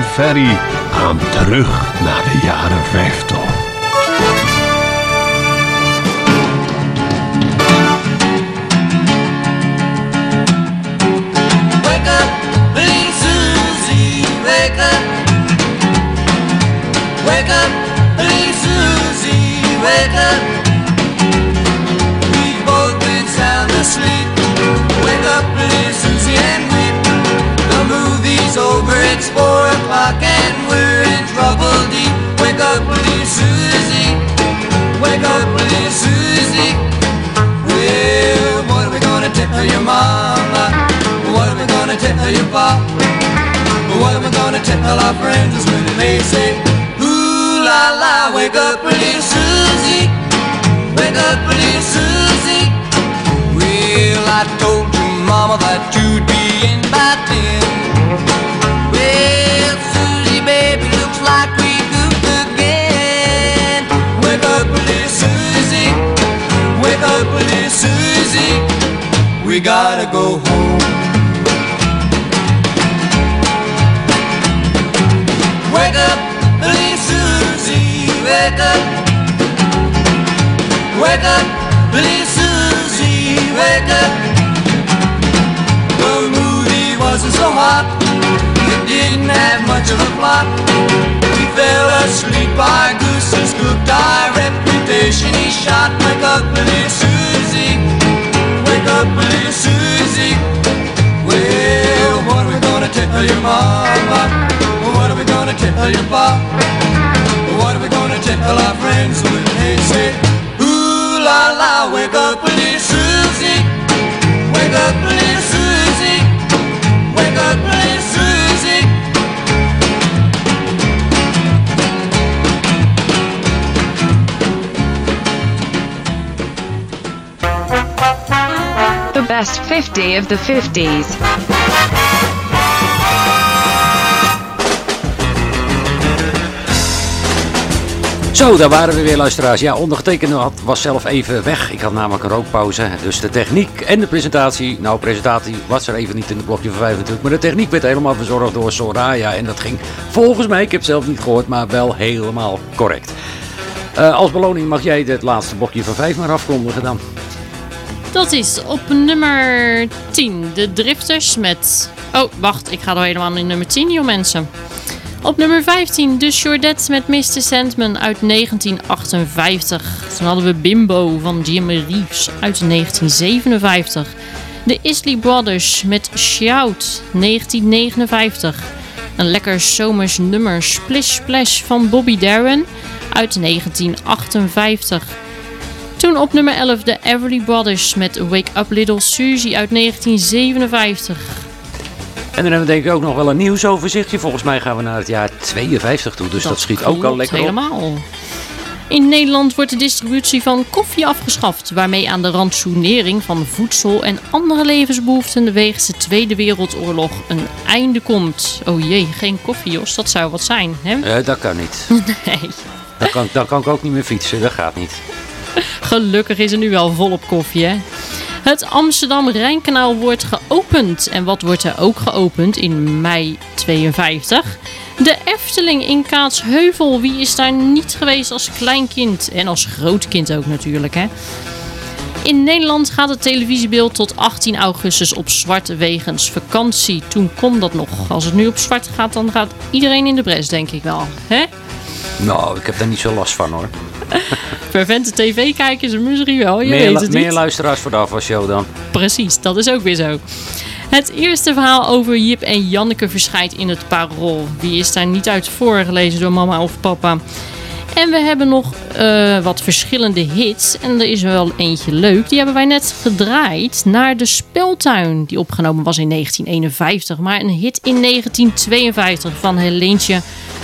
Ferry gaan terug naar de jaren 50. Wake up, little Susie. Wake up, little Susie. Well, what are we gonna tell your mama? What are we gonna tell your? What are we gonna tell our friends when they Ooh la la, wake up. Wake up. Well, I told your mama that you'd be in by ten. We gotta go home. Wake up, little Susie. Wake up. Wake up, little Susie. Wake up. The movie wasn't so hot. It didn't have much of a plot. We fell asleep. Our goose cooked our reputation. He shot. Wake up, little Susie. Wake up, little Susie. Well, what are we gonna tell your mama? What are we gonna tell your pop? What are we gonna tell our friends when they say, Ooh la la, wake up, little Susie. Wake up, best 50 of the 50s. Zo, daar waren we weer luisteraars. Ja, ondergetekende had, was zelf even weg. Ik had namelijk een rookpauze. Dus de techniek en de presentatie. Nou, presentatie was er even niet in het blokje van 25. Maar de techniek werd helemaal verzorgd door Soraya. En dat ging volgens mij, ik heb het zelf niet gehoord, maar wel helemaal correct. Eh, als beloning mag jij het laatste blokje van 5 maar afkondigen dan. Dat is op nummer 10. De Drifters met... Oh, wacht. Ik ga er helemaal in nummer 10, joh mensen. Op nummer 15, de Chordettes met Mr. Sandman uit 1958. Toen hadden we Bimbo van Jim Reeves uit 1957. De Isley Brothers met Shout 1959. Een lekker zomers nummer Splish Splash van Bobby Darin uit 1958. Toen op nummer 11 de Everly Brothers met Wake Up Little Susie uit 1957. En dan hebben we denk ik ook nog wel een nieuwsoverzichtje. Volgens mij gaan we naar het jaar 52 toe, dus dat, schiet ook al lekker op. helemaal. In Nederland wordt de distributie van koffie afgeschaft, waarmee aan de rantsoenering van voedsel en andere levensbehoeften wegens de Tweede Wereldoorlog een einde komt. Oh jee, geen koffie, Jos, dat zou wat zijn, hè? Eh, dat kan niet. Nee. Dan kan, dan kan ik ook niet meer fietsen, dat gaat niet. Gelukkig is er nu wel volop koffie, hè? Het Amsterdam-Rijnkanaal wordt geopend. En wat wordt er ook geopend in mei 52? De Efteling in Kaatsheuvel. Wie is daar niet geweest als kleinkind? En als grootkind ook natuurlijk, hè? In Nederland gaat het televisiebeeld tot 18 augustus op zwart wegens vakantie. Toen kon dat nog. Als het nu op zwart gaat, dan gaat iedereen in de bres, denk ik wel. hè? Nou, ik heb daar niet zo last van hoor. Fervente tv-kijkers misschien wel, je meer, weet het meer niet. luisteraars voor de afwasshow dan. Precies, dat is ook weer zo. Het eerste verhaal over Jip en Janneke verschijnt in het Parool. Wie is daar niet uit voorgelezen door mama of papa? En we hebben nog eh, wat verschillende hits. En er is wel eentje leuk. Die hebben wij net gedraaid naar de Speltuin. Die opgenomen was in 1951. Maar een hit in 1952 van Helentje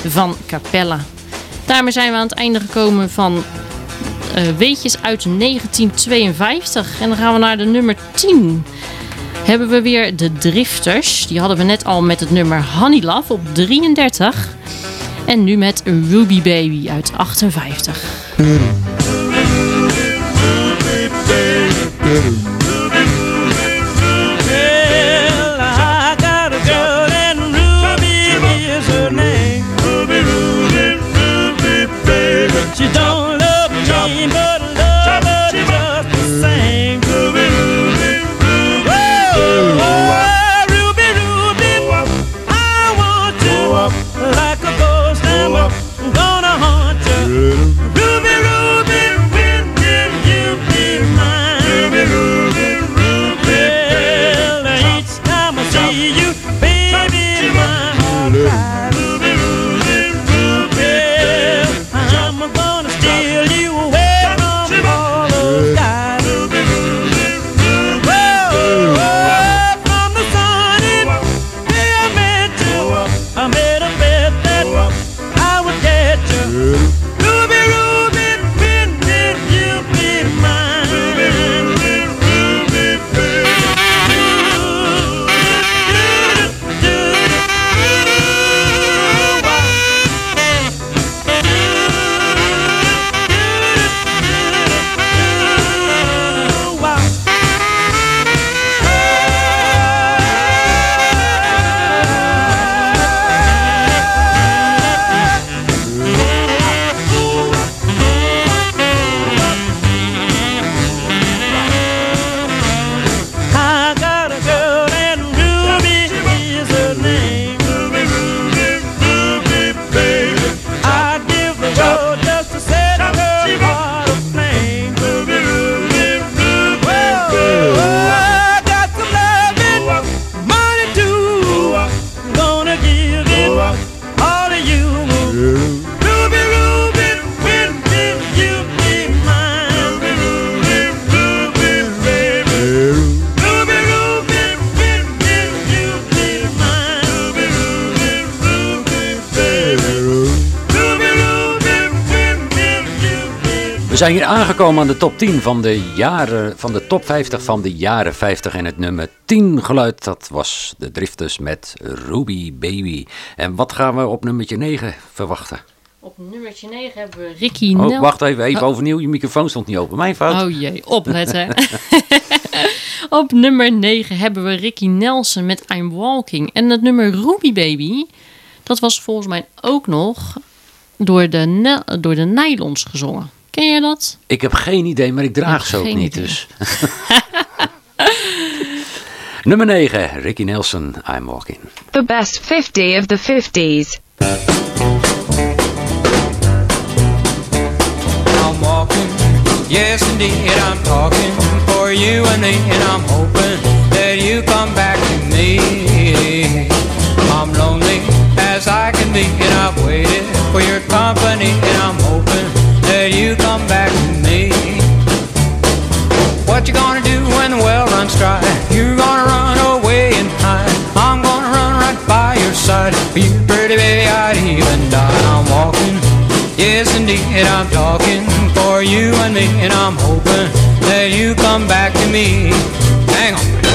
van Capella. Daarmee zijn we aan het einde gekomen van eh, weetjes uit 1952. En dan gaan we naar de nummer 10. Hebben we weer de Drifters. Die hadden we net al met het nummer Honey Love op 33. En nu met Ruby Baby uit 58. Zijn hier aangekomen aan de top 10 van de, jaren, van de top 50 van de jaren 50. En het nummer 10 geluid, dat was de Drifters met Ruby Baby. En wat gaan we op nummertje 9 verwachten? Op nummertje 9 hebben we Ricky Oh, Nel. wacht even, even Oh. overnieuw. Je microfoon stond niet open. Mijn fout. Oh jee, opletten. Op nummer 9 hebben we Ricky Nelson met I'm Walking. En het nummer Ruby Baby, dat was volgens mij ook nog door de, door de Nylons gezongen. Ken je dat? Ik heb geen idee, maar ik draag ze ook niet. idee. Dus. Nummer 9, Ricky Nelson, I'm Walking. The best 50 of the 50s. I'm walking, yes indeed I'm talking for you and me and I'm hoping that you come back to me. I'm lonely as I can be and I've waited for your company and I'm hoping that you come back to me. What you gonna do when the well runs dry? You're gonna run away and hide? I'm gonna run right by your side. For you, pretty baby, I'd even die. I'm walking, yes indeed, I'm talking for you and me, and I'm hoping that you come back to me. Hang on.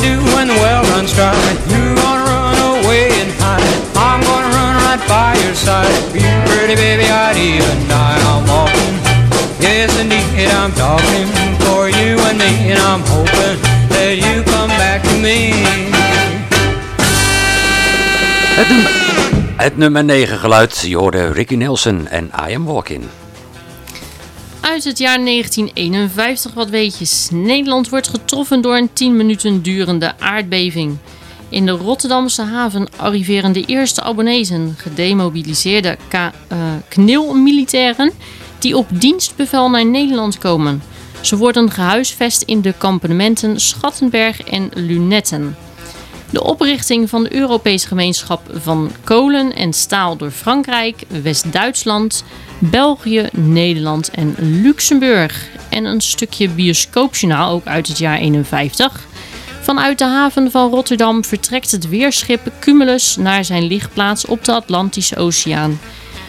Do when the well runs dry? You gonna run away and hide? I'm gonna run right by your side. You, pretty baby, I'd even die. I'm walking. Yes, indeed, I'm talking for you and me, and I'm hoping that you come back to me. Het nummer, het nummer 9 geluid. Je hoorde Ricky Nelson en I Am Walking. Uit het jaar 1951 wat weetjes. Nederland wordt getroffen door een 10 minuten durende aardbeving. In de Rotterdamse haven arriveren de eerste Albanezen, gedemobiliseerde eh, KNIL-militairen, die op dienstbevel naar Nederland komen. Ze worden gehuisvest in de kampementen Schattenberg en Lunetten. De oprichting van de Europese gemeenschap van kolen en staal door Frankrijk, West-Duitsland, België, Nederland en Luxemburg. En een stukje bioscoopjournaal, ook uit het jaar 51. Vanuit de haven van Rotterdam vertrekt het weerschip Cumulus naar zijn lichtplaats op de Atlantische Oceaan,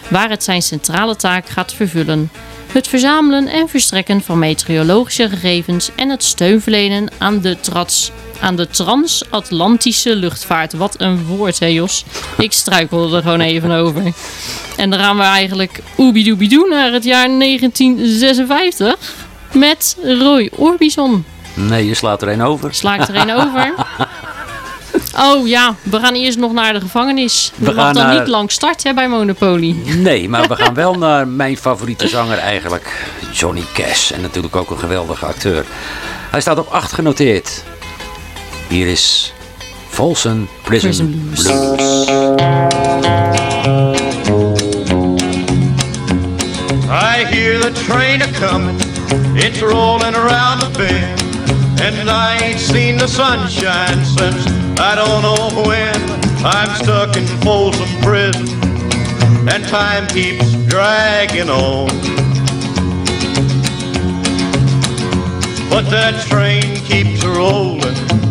waar het zijn centrale taak gaat vervullen. Het verzamelen en verstrekken van meteorologische gegevens en het steun verlenen aan de, trans, aan de transatlantische luchtvaart. Wat een woord, hè Jos? Ik struikelde er gewoon even over. En dan gaan we eigenlijk oebidoebidoe naar het jaar 1956 met Roy Orbison. Nee, je slaat er een over. Sla ik er een over? Oh ja, we gaan eerst nog naar de gevangenis. We gaan dan naar- niet lang starten hè, bij Monopoly. Nee, maar we gaan wel naar mijn favoriete zanger eigenlijk. Johnny Cash. En natuurlijk ook een geweldige acteur. Hij staat op 8 genoteerd. Hier is Folsom Prison, Prison Blues. Blues. I hear the train a comin', it's rolling around the bend. And I ain't seen the sunshine since I don't know when. I'm stuck in Folsom Prison, and time keeps dragging on. But that train keeps rolling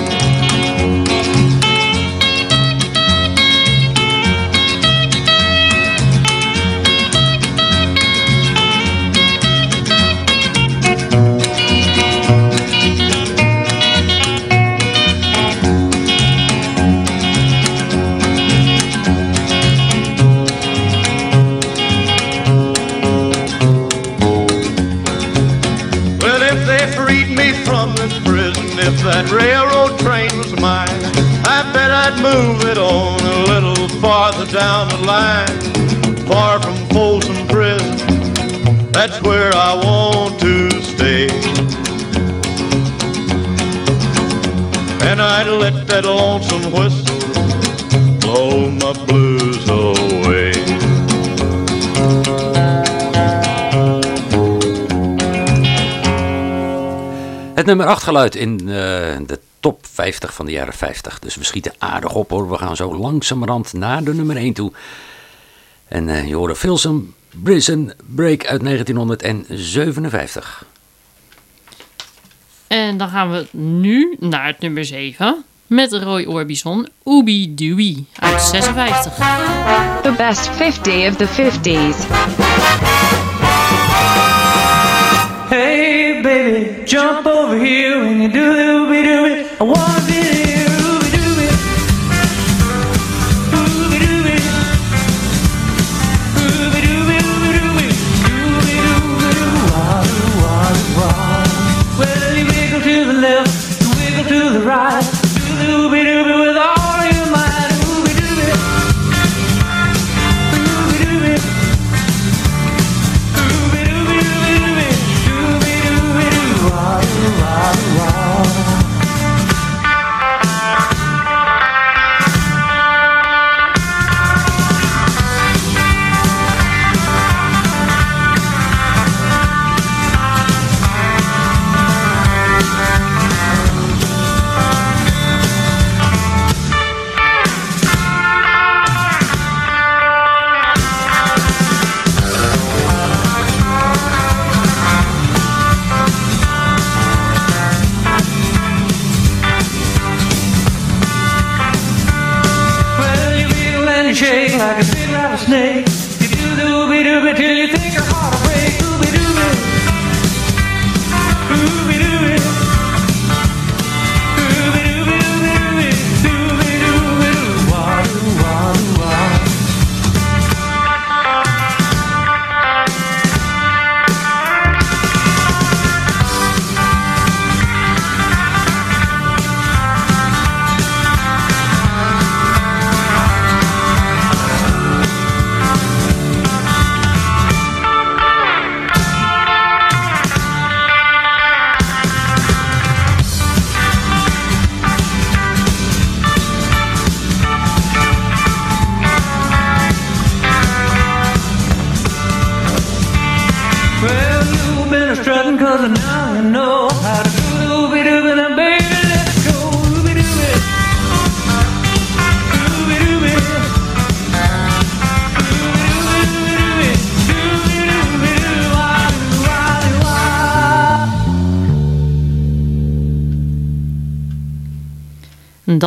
Move it on a little farther down the line, far from Folsom Prison. That's where I want to stay. And I'd let that lonesome whistle blow my blues away. Het nummer 8 geluid in eh, de top 50 van de jaren 50. Dus we schieten aardig op hoor. We gaan zo langzamerhand naar de nummer 1 toe. En eh, je hoorde Filson Prison Break uit 1957. En dan gaan we nu naar het nummer 7 met Roy Orbison, Ooby Dooby uit 56. The best 50 of the 50s. Hey baby, jump over here when you do the ooby dooby. I wanna be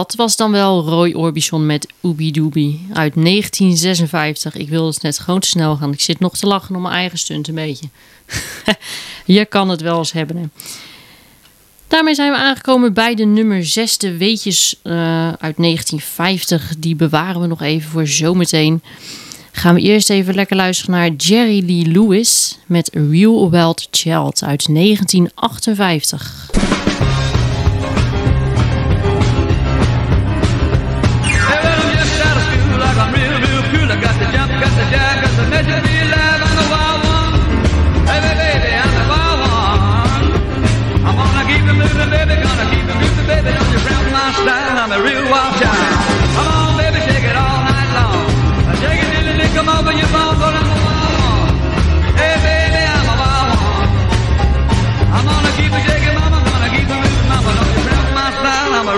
Dat was dan wel Roy Orbison met Dooby uit 1956. Ik wilde het net gewoon te snel gaan. Ik zit nog te lachen om mijn eigen stunt een beetje. Je kan het wel eens hebben. Hè. Daarmee zijn we aangekomen bij de nummer 6, de weetjes eh, uit 1950. Die bewaren we nog even voor zometeen. Gaan we eerst even lekker luisteren naar Jerry Lee Lewis met Real Wild Child uit 1958.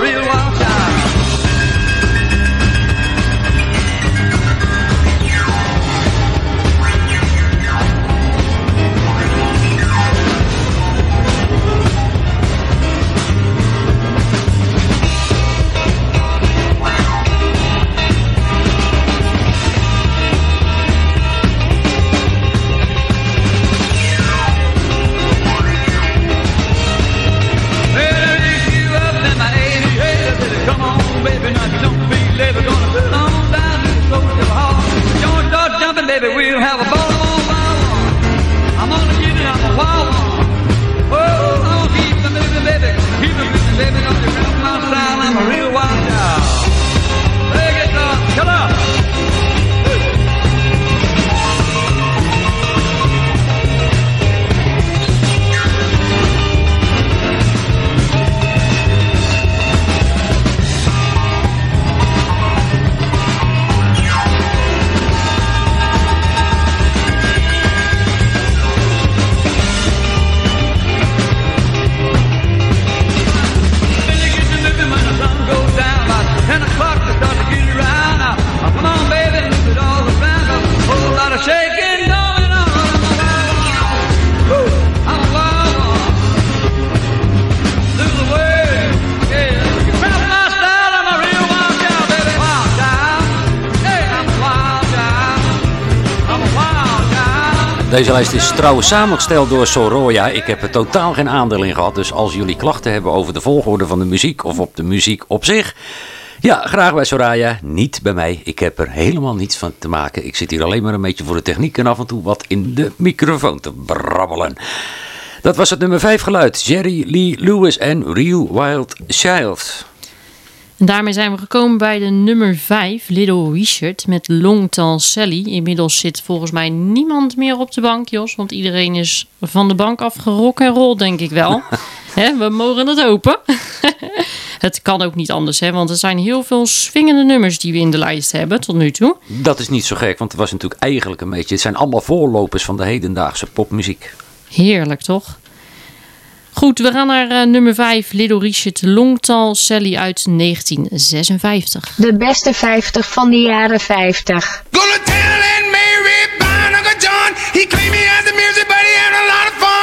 real one. Deze lijst is trouwens samengesteld door Soroya. Ik heb er totaal geen aandeel in gehad. Dus als jullie klachten hebben over de volgorde van de muziek of op de muziek op zich. Ja, graag bij Soraya. Niet bij mij. Ik heb er helemaal niets van te maken. Ik zit hier alleen maar een beetje voor de techniek en af en toe wat in de microfoon te brabbelen. Dat was het nummer 5 geluid. Jerry Lee Lewis en Real Wild Child. En daarmee zijn we gekomen bij de nummer 5, Little Richard met Long Tall Sally. Inmiddels zit volgens mij niemand meer op de bank, Jos, want iedereen is van de bank afgerok en rol, denk ik wel. We mogen het hopen. het kan ook niet anders, hè, want er zijn heel veel swingende nummers die we in de lijst hebben tot nu toe. Dat is niet zo gek, want het was natuurlijk eigenlijk een beetje... Het zijn allemaal voorlopers van de hedendaagse popmuziek. Heerlijk, toch? Goed, we gaan naar eh, nummer 5, Little Richard Longtal Sally uit 1956. De beste 50 van de jaren 50. Gonna tell and Mary by Uncle John. He claimed me as a music, but he had a lot of fun.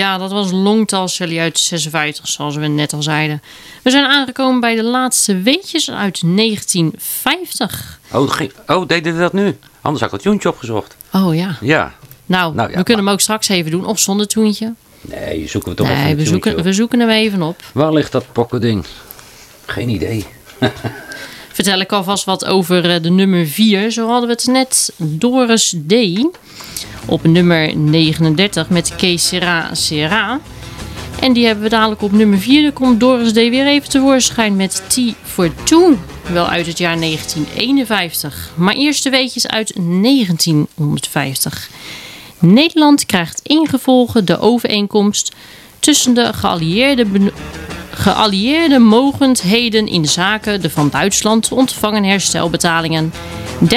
Ja, dat was Longtal uit 56, zoals we net al zeiden. We zijn aangekomen bij de laatste weetjes uit 1950. Oh, oh deden we dat nu? Anders had ik het tuentje opgezocht. Oh ja. Ja. Nou, Nou ja, we kunnen hem ook straks even doen, of zonder toentje. Nee, zoeken we toch even Nee, een we zoeken, op. we zoeken hem even op. Waar ligt dat pokkerding? Geen idee. Vertel ik alvast wat over eh, de nummer 4. Zo hadden we het net Doris D. Op nummer 39 met Kees Serra Serra. En die hebben we dadelijk op nummer 4. Dan komt Doris D weer even tevoorschijn met T for Two. Wel uit het jaar 1951. Maar eerst de weetjes uit 1950. Nederland krijgt ingevolge de overeenkomst tussen de geallieerde geallieerde mogendheden in zaken de van Duitsland ontvangen herstelbetalingen 30.646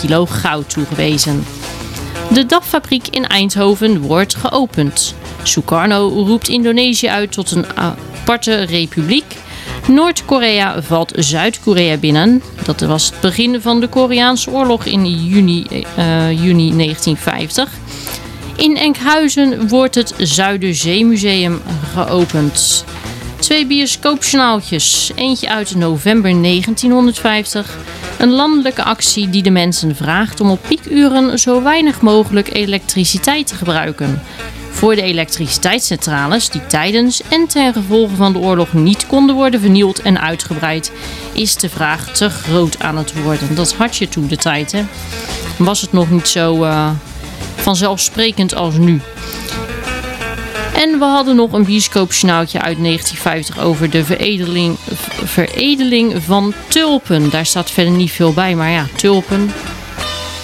kilo goud toegewezen. De DAF-fabriek in Eindhoven wordt geopend. Sukarno roept Indonesië uit tot een aparte republiek. Noord-Korea valt Zuid-Korea binnen. Dat was het begin van de Koreaanse oorlog in juni, eh, juni 1950. In Enkhuizen wordt het Zuiderzeemuseum geopend. Twee bioscoopjournaaltjes. Eentje uit november 1950. Een landelijke actie die de mensen vraagt om op piekuren zo weinig mogelijk elektriciteit te gebruiken. Voor de elektriciteitscentrales die tijdens en ten gevolge van de oorlog niet konden worden vernield en uitgebreid, is de vraag te groot aan het worden. Dat had je toen de tijd, hè? Was het nog niet zo eh, vanzelfsprekend als nu. En we hadden nog een bioscoopsjournaaltje uit 1950 over de veredeling, veredeling van tulpen. Daar staat verder niet veel bij, maar ja, tulpen.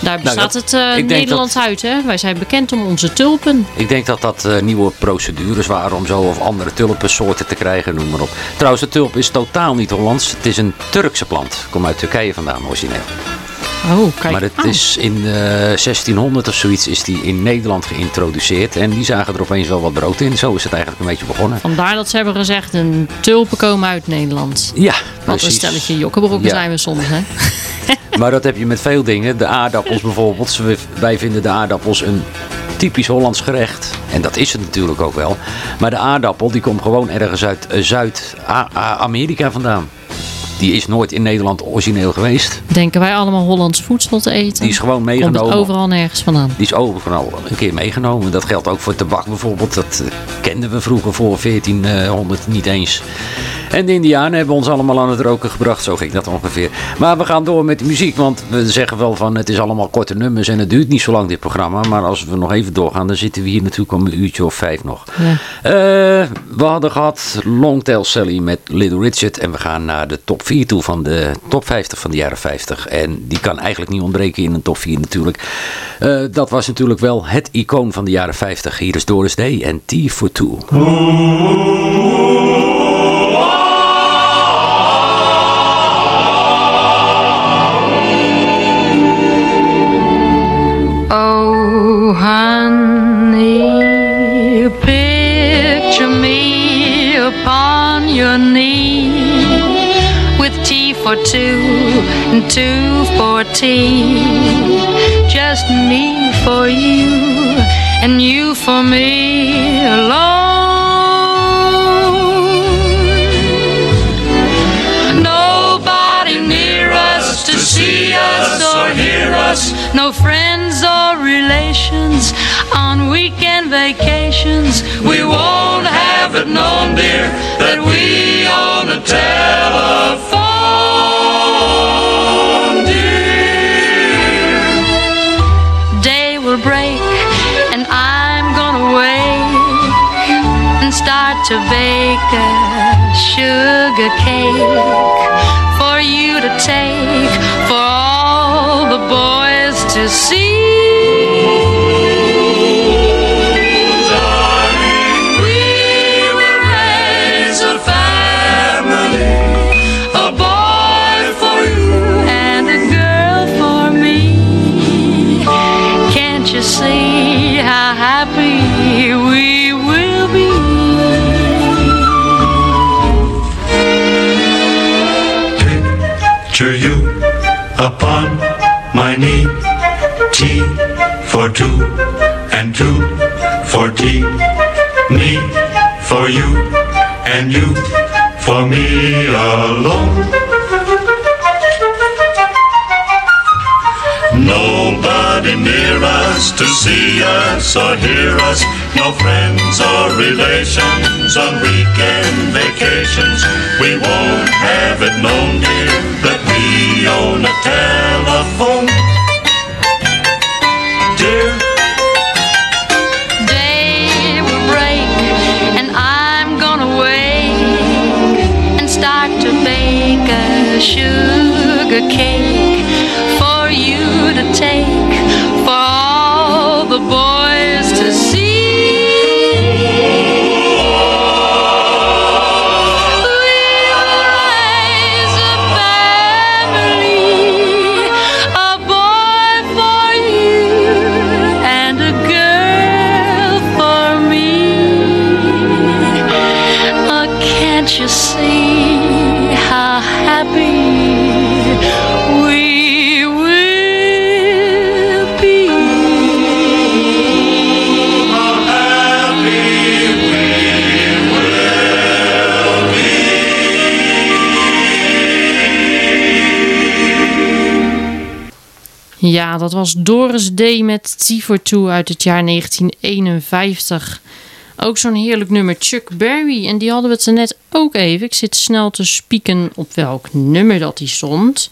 Daar Nou, bestaat dat- het eh, ik denk Nederland uit, hè? Wij zijn bekend om onze tulpen. Ik denk dat dat eh, nieuwe procedures waren om zo of andere tulpensoorten te krijgen, noem maar op. Trouwens, de tulp is totaal niet Hollands. Het is een Turkse plant. Komt uit Turkije vandaan, origineel. Oh, kijk maar het aan. is in eh, 1600 of zoiets is die in Nederland geïntroduceerd. En die zagen er opeens wel wat brood in. Zo is het eigenlijk een beetje begonnen. Vandaar dat ze hebben gezegd, een tulpen komen uit Nederland. Ja, Wat een precies. stelletje jokkenbroeken Ja. zijn we soms, hè? Maar dat heb je met veel dingen. De aardappels bijvoorbeeld. Wij vinden de aardappels een typisch Hollands gerecht. En dat is het natuurlijk ook wel. Maar de aardappel die komt gewoon ergens uit eh, Zuid-Amerika vandaan. Die is nooit in Nederland origineel geweest. Denken wij allemaal Hollands voedsel te eten? Die is gewoon Komt meegenomen. het overal nergens vandaan. Die is overal een keer meegenomen. Dat geldt ook voor tabak bijvoorbeeld. Dat eh, kenden we vroeger voor 1400 niet eens. En de Indianen hebben ons allemaal aan het roken gebracht. Zo ging dat ongeveer. Maar we gaan door met de muziek. Want we zeggen wel van het is allemaal korte nummers. En het duurt niet zo lang dit programma. Maar als we nog even doorgaan dan zitten we hier natuurlijk om een uurtje of vijf nog. Ja. Eh, we hadden gehad Longtail Sally met Little Richard. En we gaan naar de top 4 toe van de top 50 van de jaren 50. En die kan eigenlijk niet ontbreken in een top 4 natuurlijk. Eh, dat was natuurlijk wel het icoon van de jaren 50. Hier is Doris Day en T for Two. Two for tea. Just me for you and you for me alone. Nobody near us to see us or hear us. No friends or relations on weekend vacations. We won't have it known, dear, that we own a telephone, to bake a sugar cake for you to take for all the boys to see. Upon my knee. T for two and two for tea. Me for you and you for me alone. Nobody near us to see us or hear us. No friends or relations on weekend vacations. We won't have it known, dear, own a telephone. Dear, Day will break and I'm gonna wake and start to bake a sugar cake for you to take for all the boys to see. Ja, dat was Doris Day met T for Two uit het jaar 1951. Ook zo'n heerlijk nummer Chuck Berry. En die hadden we het er net ook even. Ik zit snel te spieken op welk nummer dat die stond.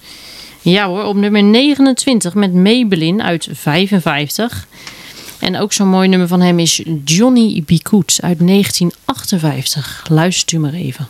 Ja hoor, op nummer 29 met Maybelline uit 55. En ook zo'n mooi nummer van hem is Johnny B. Uit 1958. Luistert u maar even.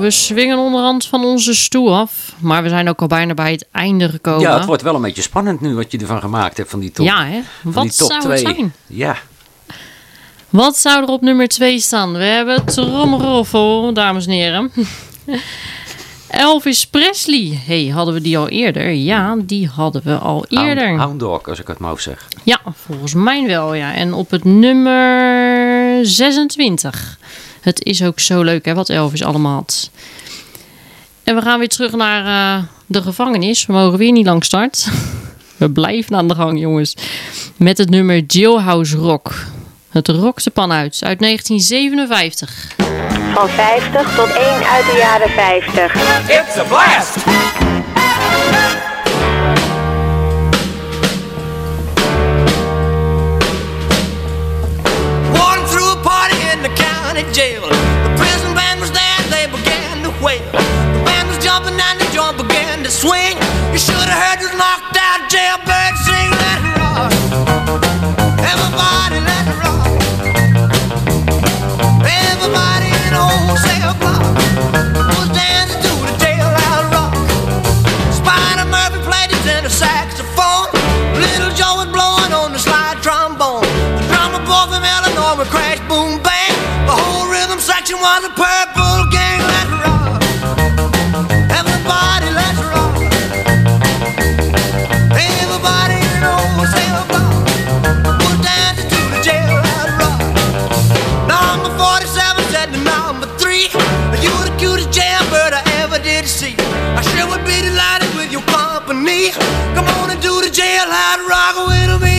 Nou, we swingen onderhand van onze stoel af. Maar we zijn ook al bijna bij het einde gekomen. Ja, het wordt wel een beetje spannend nu wat je ervan gemaakt hebt van die top. Ja, hè? Wat die top zou het twee. zijn? Ja, Wat zou er op nummer 2 staan? We hebben tromroffel, dames en heren. Elvis Presley. hey, hadden we die al eerder? Ja, die hadden we al eerder. Hound, Dog, als ik het maar zeg. Ja, volgens mij wel, ja. En op het nummer 26. Het is ook zo leuk, hè, wat Elvis allemaal had. En we gaan weer terug naar eh, de gevangenis. We mogen weer niet lang start. We blijven aan de gang, jongens. Met het nummer Jailhouse Rock. Het rokt de pan uit, uit 1957. Van 50 tot 1 uit de jaren 50. It's a blast! Jail. The prison band was there, they began to wail. The band was jumping and the joint began to swing. You should have heard this knocked out jailbird purple gang. Rock. Everybody, let's rock. Everybody was dancing to the rock. Number 47 said to number 3 You the cutest jailbird I ever did see I sure would be delighted with your company Come on and do the jailhouse rock with me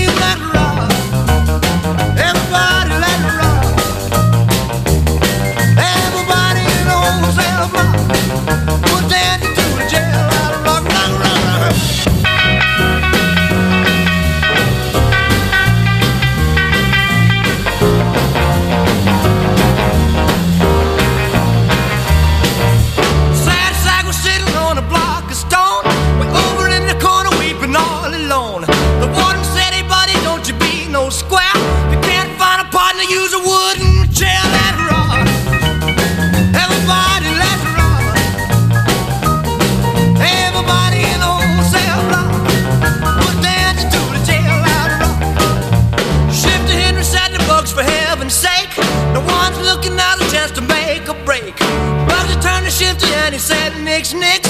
shifted and he said, Nick's Nick.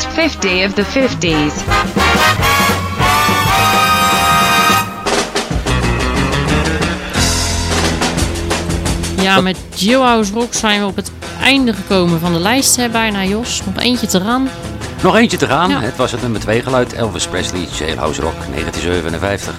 Best 50 of the 50s. Ja, met Jailhouse Rock zijn we op het einde gekomen van de lijst. Hè, bijna, Jos. Nog eentje te gaan. Nog eentje te gaan. Ja. Het was het nummer 2 geluid. Elvis Presley, Jailhouse Rock, 1957.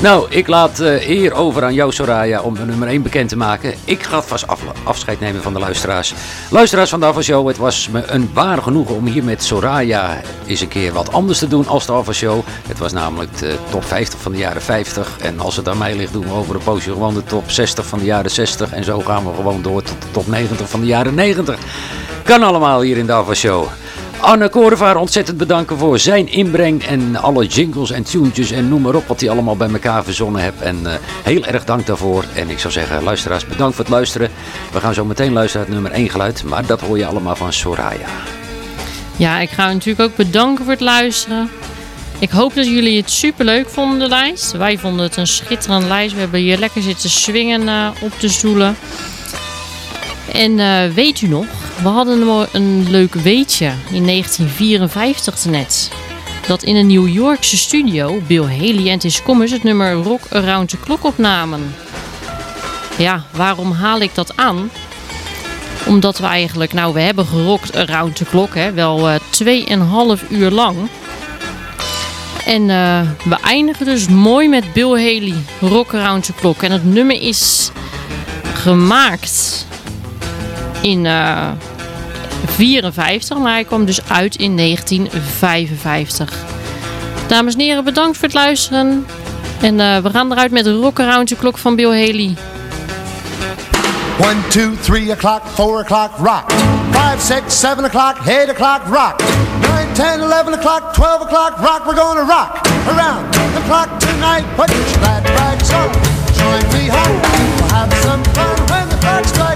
Nou, ik laat eer over aan jou, Soraya, om nummer 1 bekend te maken. Ik ga vast af- afscheid nemen van de luisteraars. Luisteraars van de Show, het was me een waar genoegen om hier met Soraya eens een keer wat anders te doen als de Ava Show. Het was namelijk de top 50 van de jaren 50. En als het aan mij ligt, doen we over een poosje gewoon de top 60 van de jaren 60. En zo gaan we gewoon door tot de top 90 van de jaren 90. Kan allemaal hier in de Ava Show. Anne Korevaar ontzettend bedanken voor zijn inbreng en alle jingles en tunetjes en noem maar op wat hij allemaal bij elkaar verzonnen hebt. En eh, heel erg dank daarvoor. En ik zou zeggen, luisteraars, bedankt voor het luisteren. We gaan zo meteen luisteren naar het nummer 1 geluid, maar dat hoor je allemaal van Soraya. Ja, ik ga natuurlijk ook bedanken voor het luisteren. Ik hoop dat jullie het super leuk vonden, de lijst. Wij vonden het een schitterende lijst. We hebben hier lekker zitten swingen eh, op de stoelen. En eh, weet u nog, we hadden een, leuk weetje in 1954 net. Dat in een New Yorkse studio Bill Haley en Tis Commerce het nummer Rock Around the Clock opnamen. Ja, waarom haal ik dat aan? Omdat we eigenlijk, nou we hebben gerokt around the clock, hè, wel eh 2,5 uur lang. En eh, we eindigen dus mooi met Bill Haley, Rock Around the Clock. En het nummer is gemaakt in, eh, 1954, maar hij kwam dus uit in 1955. Dames en heren, bedankt voor het luisteren. En eh, we gaan eruit met Rock Around the Clock van Bill Haley. One, two, three o'clock, four o'clock, rock. Five, six, seven o'clock, eight o'clock, rock. Nine, ten, eleven o'clock, twelve o'clock, rock. We're gonna rock around the clock tonight. Put your glad rags on, join me home. We'll have some fun when the clock strikes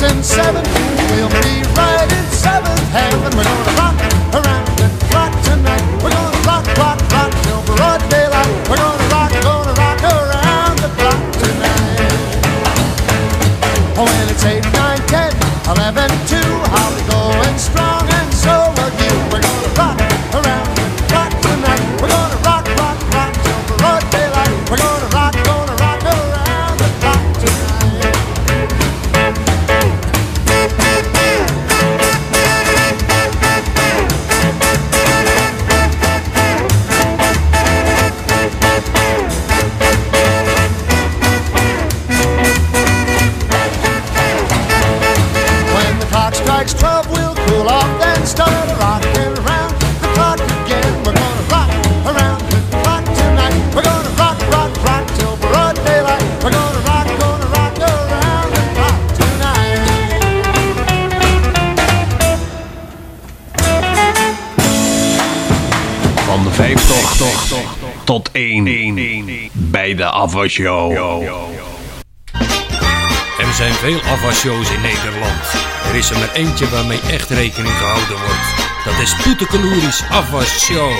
six, and seven, we'll be right in seventh heaven. Tot 1 bij de afwasshow. Er zijn veel afwasshows in Nederland. Er is er maar eentje waarmee echt rekening gehouden wordt. Dat is Poetekeloeris Afwasshow.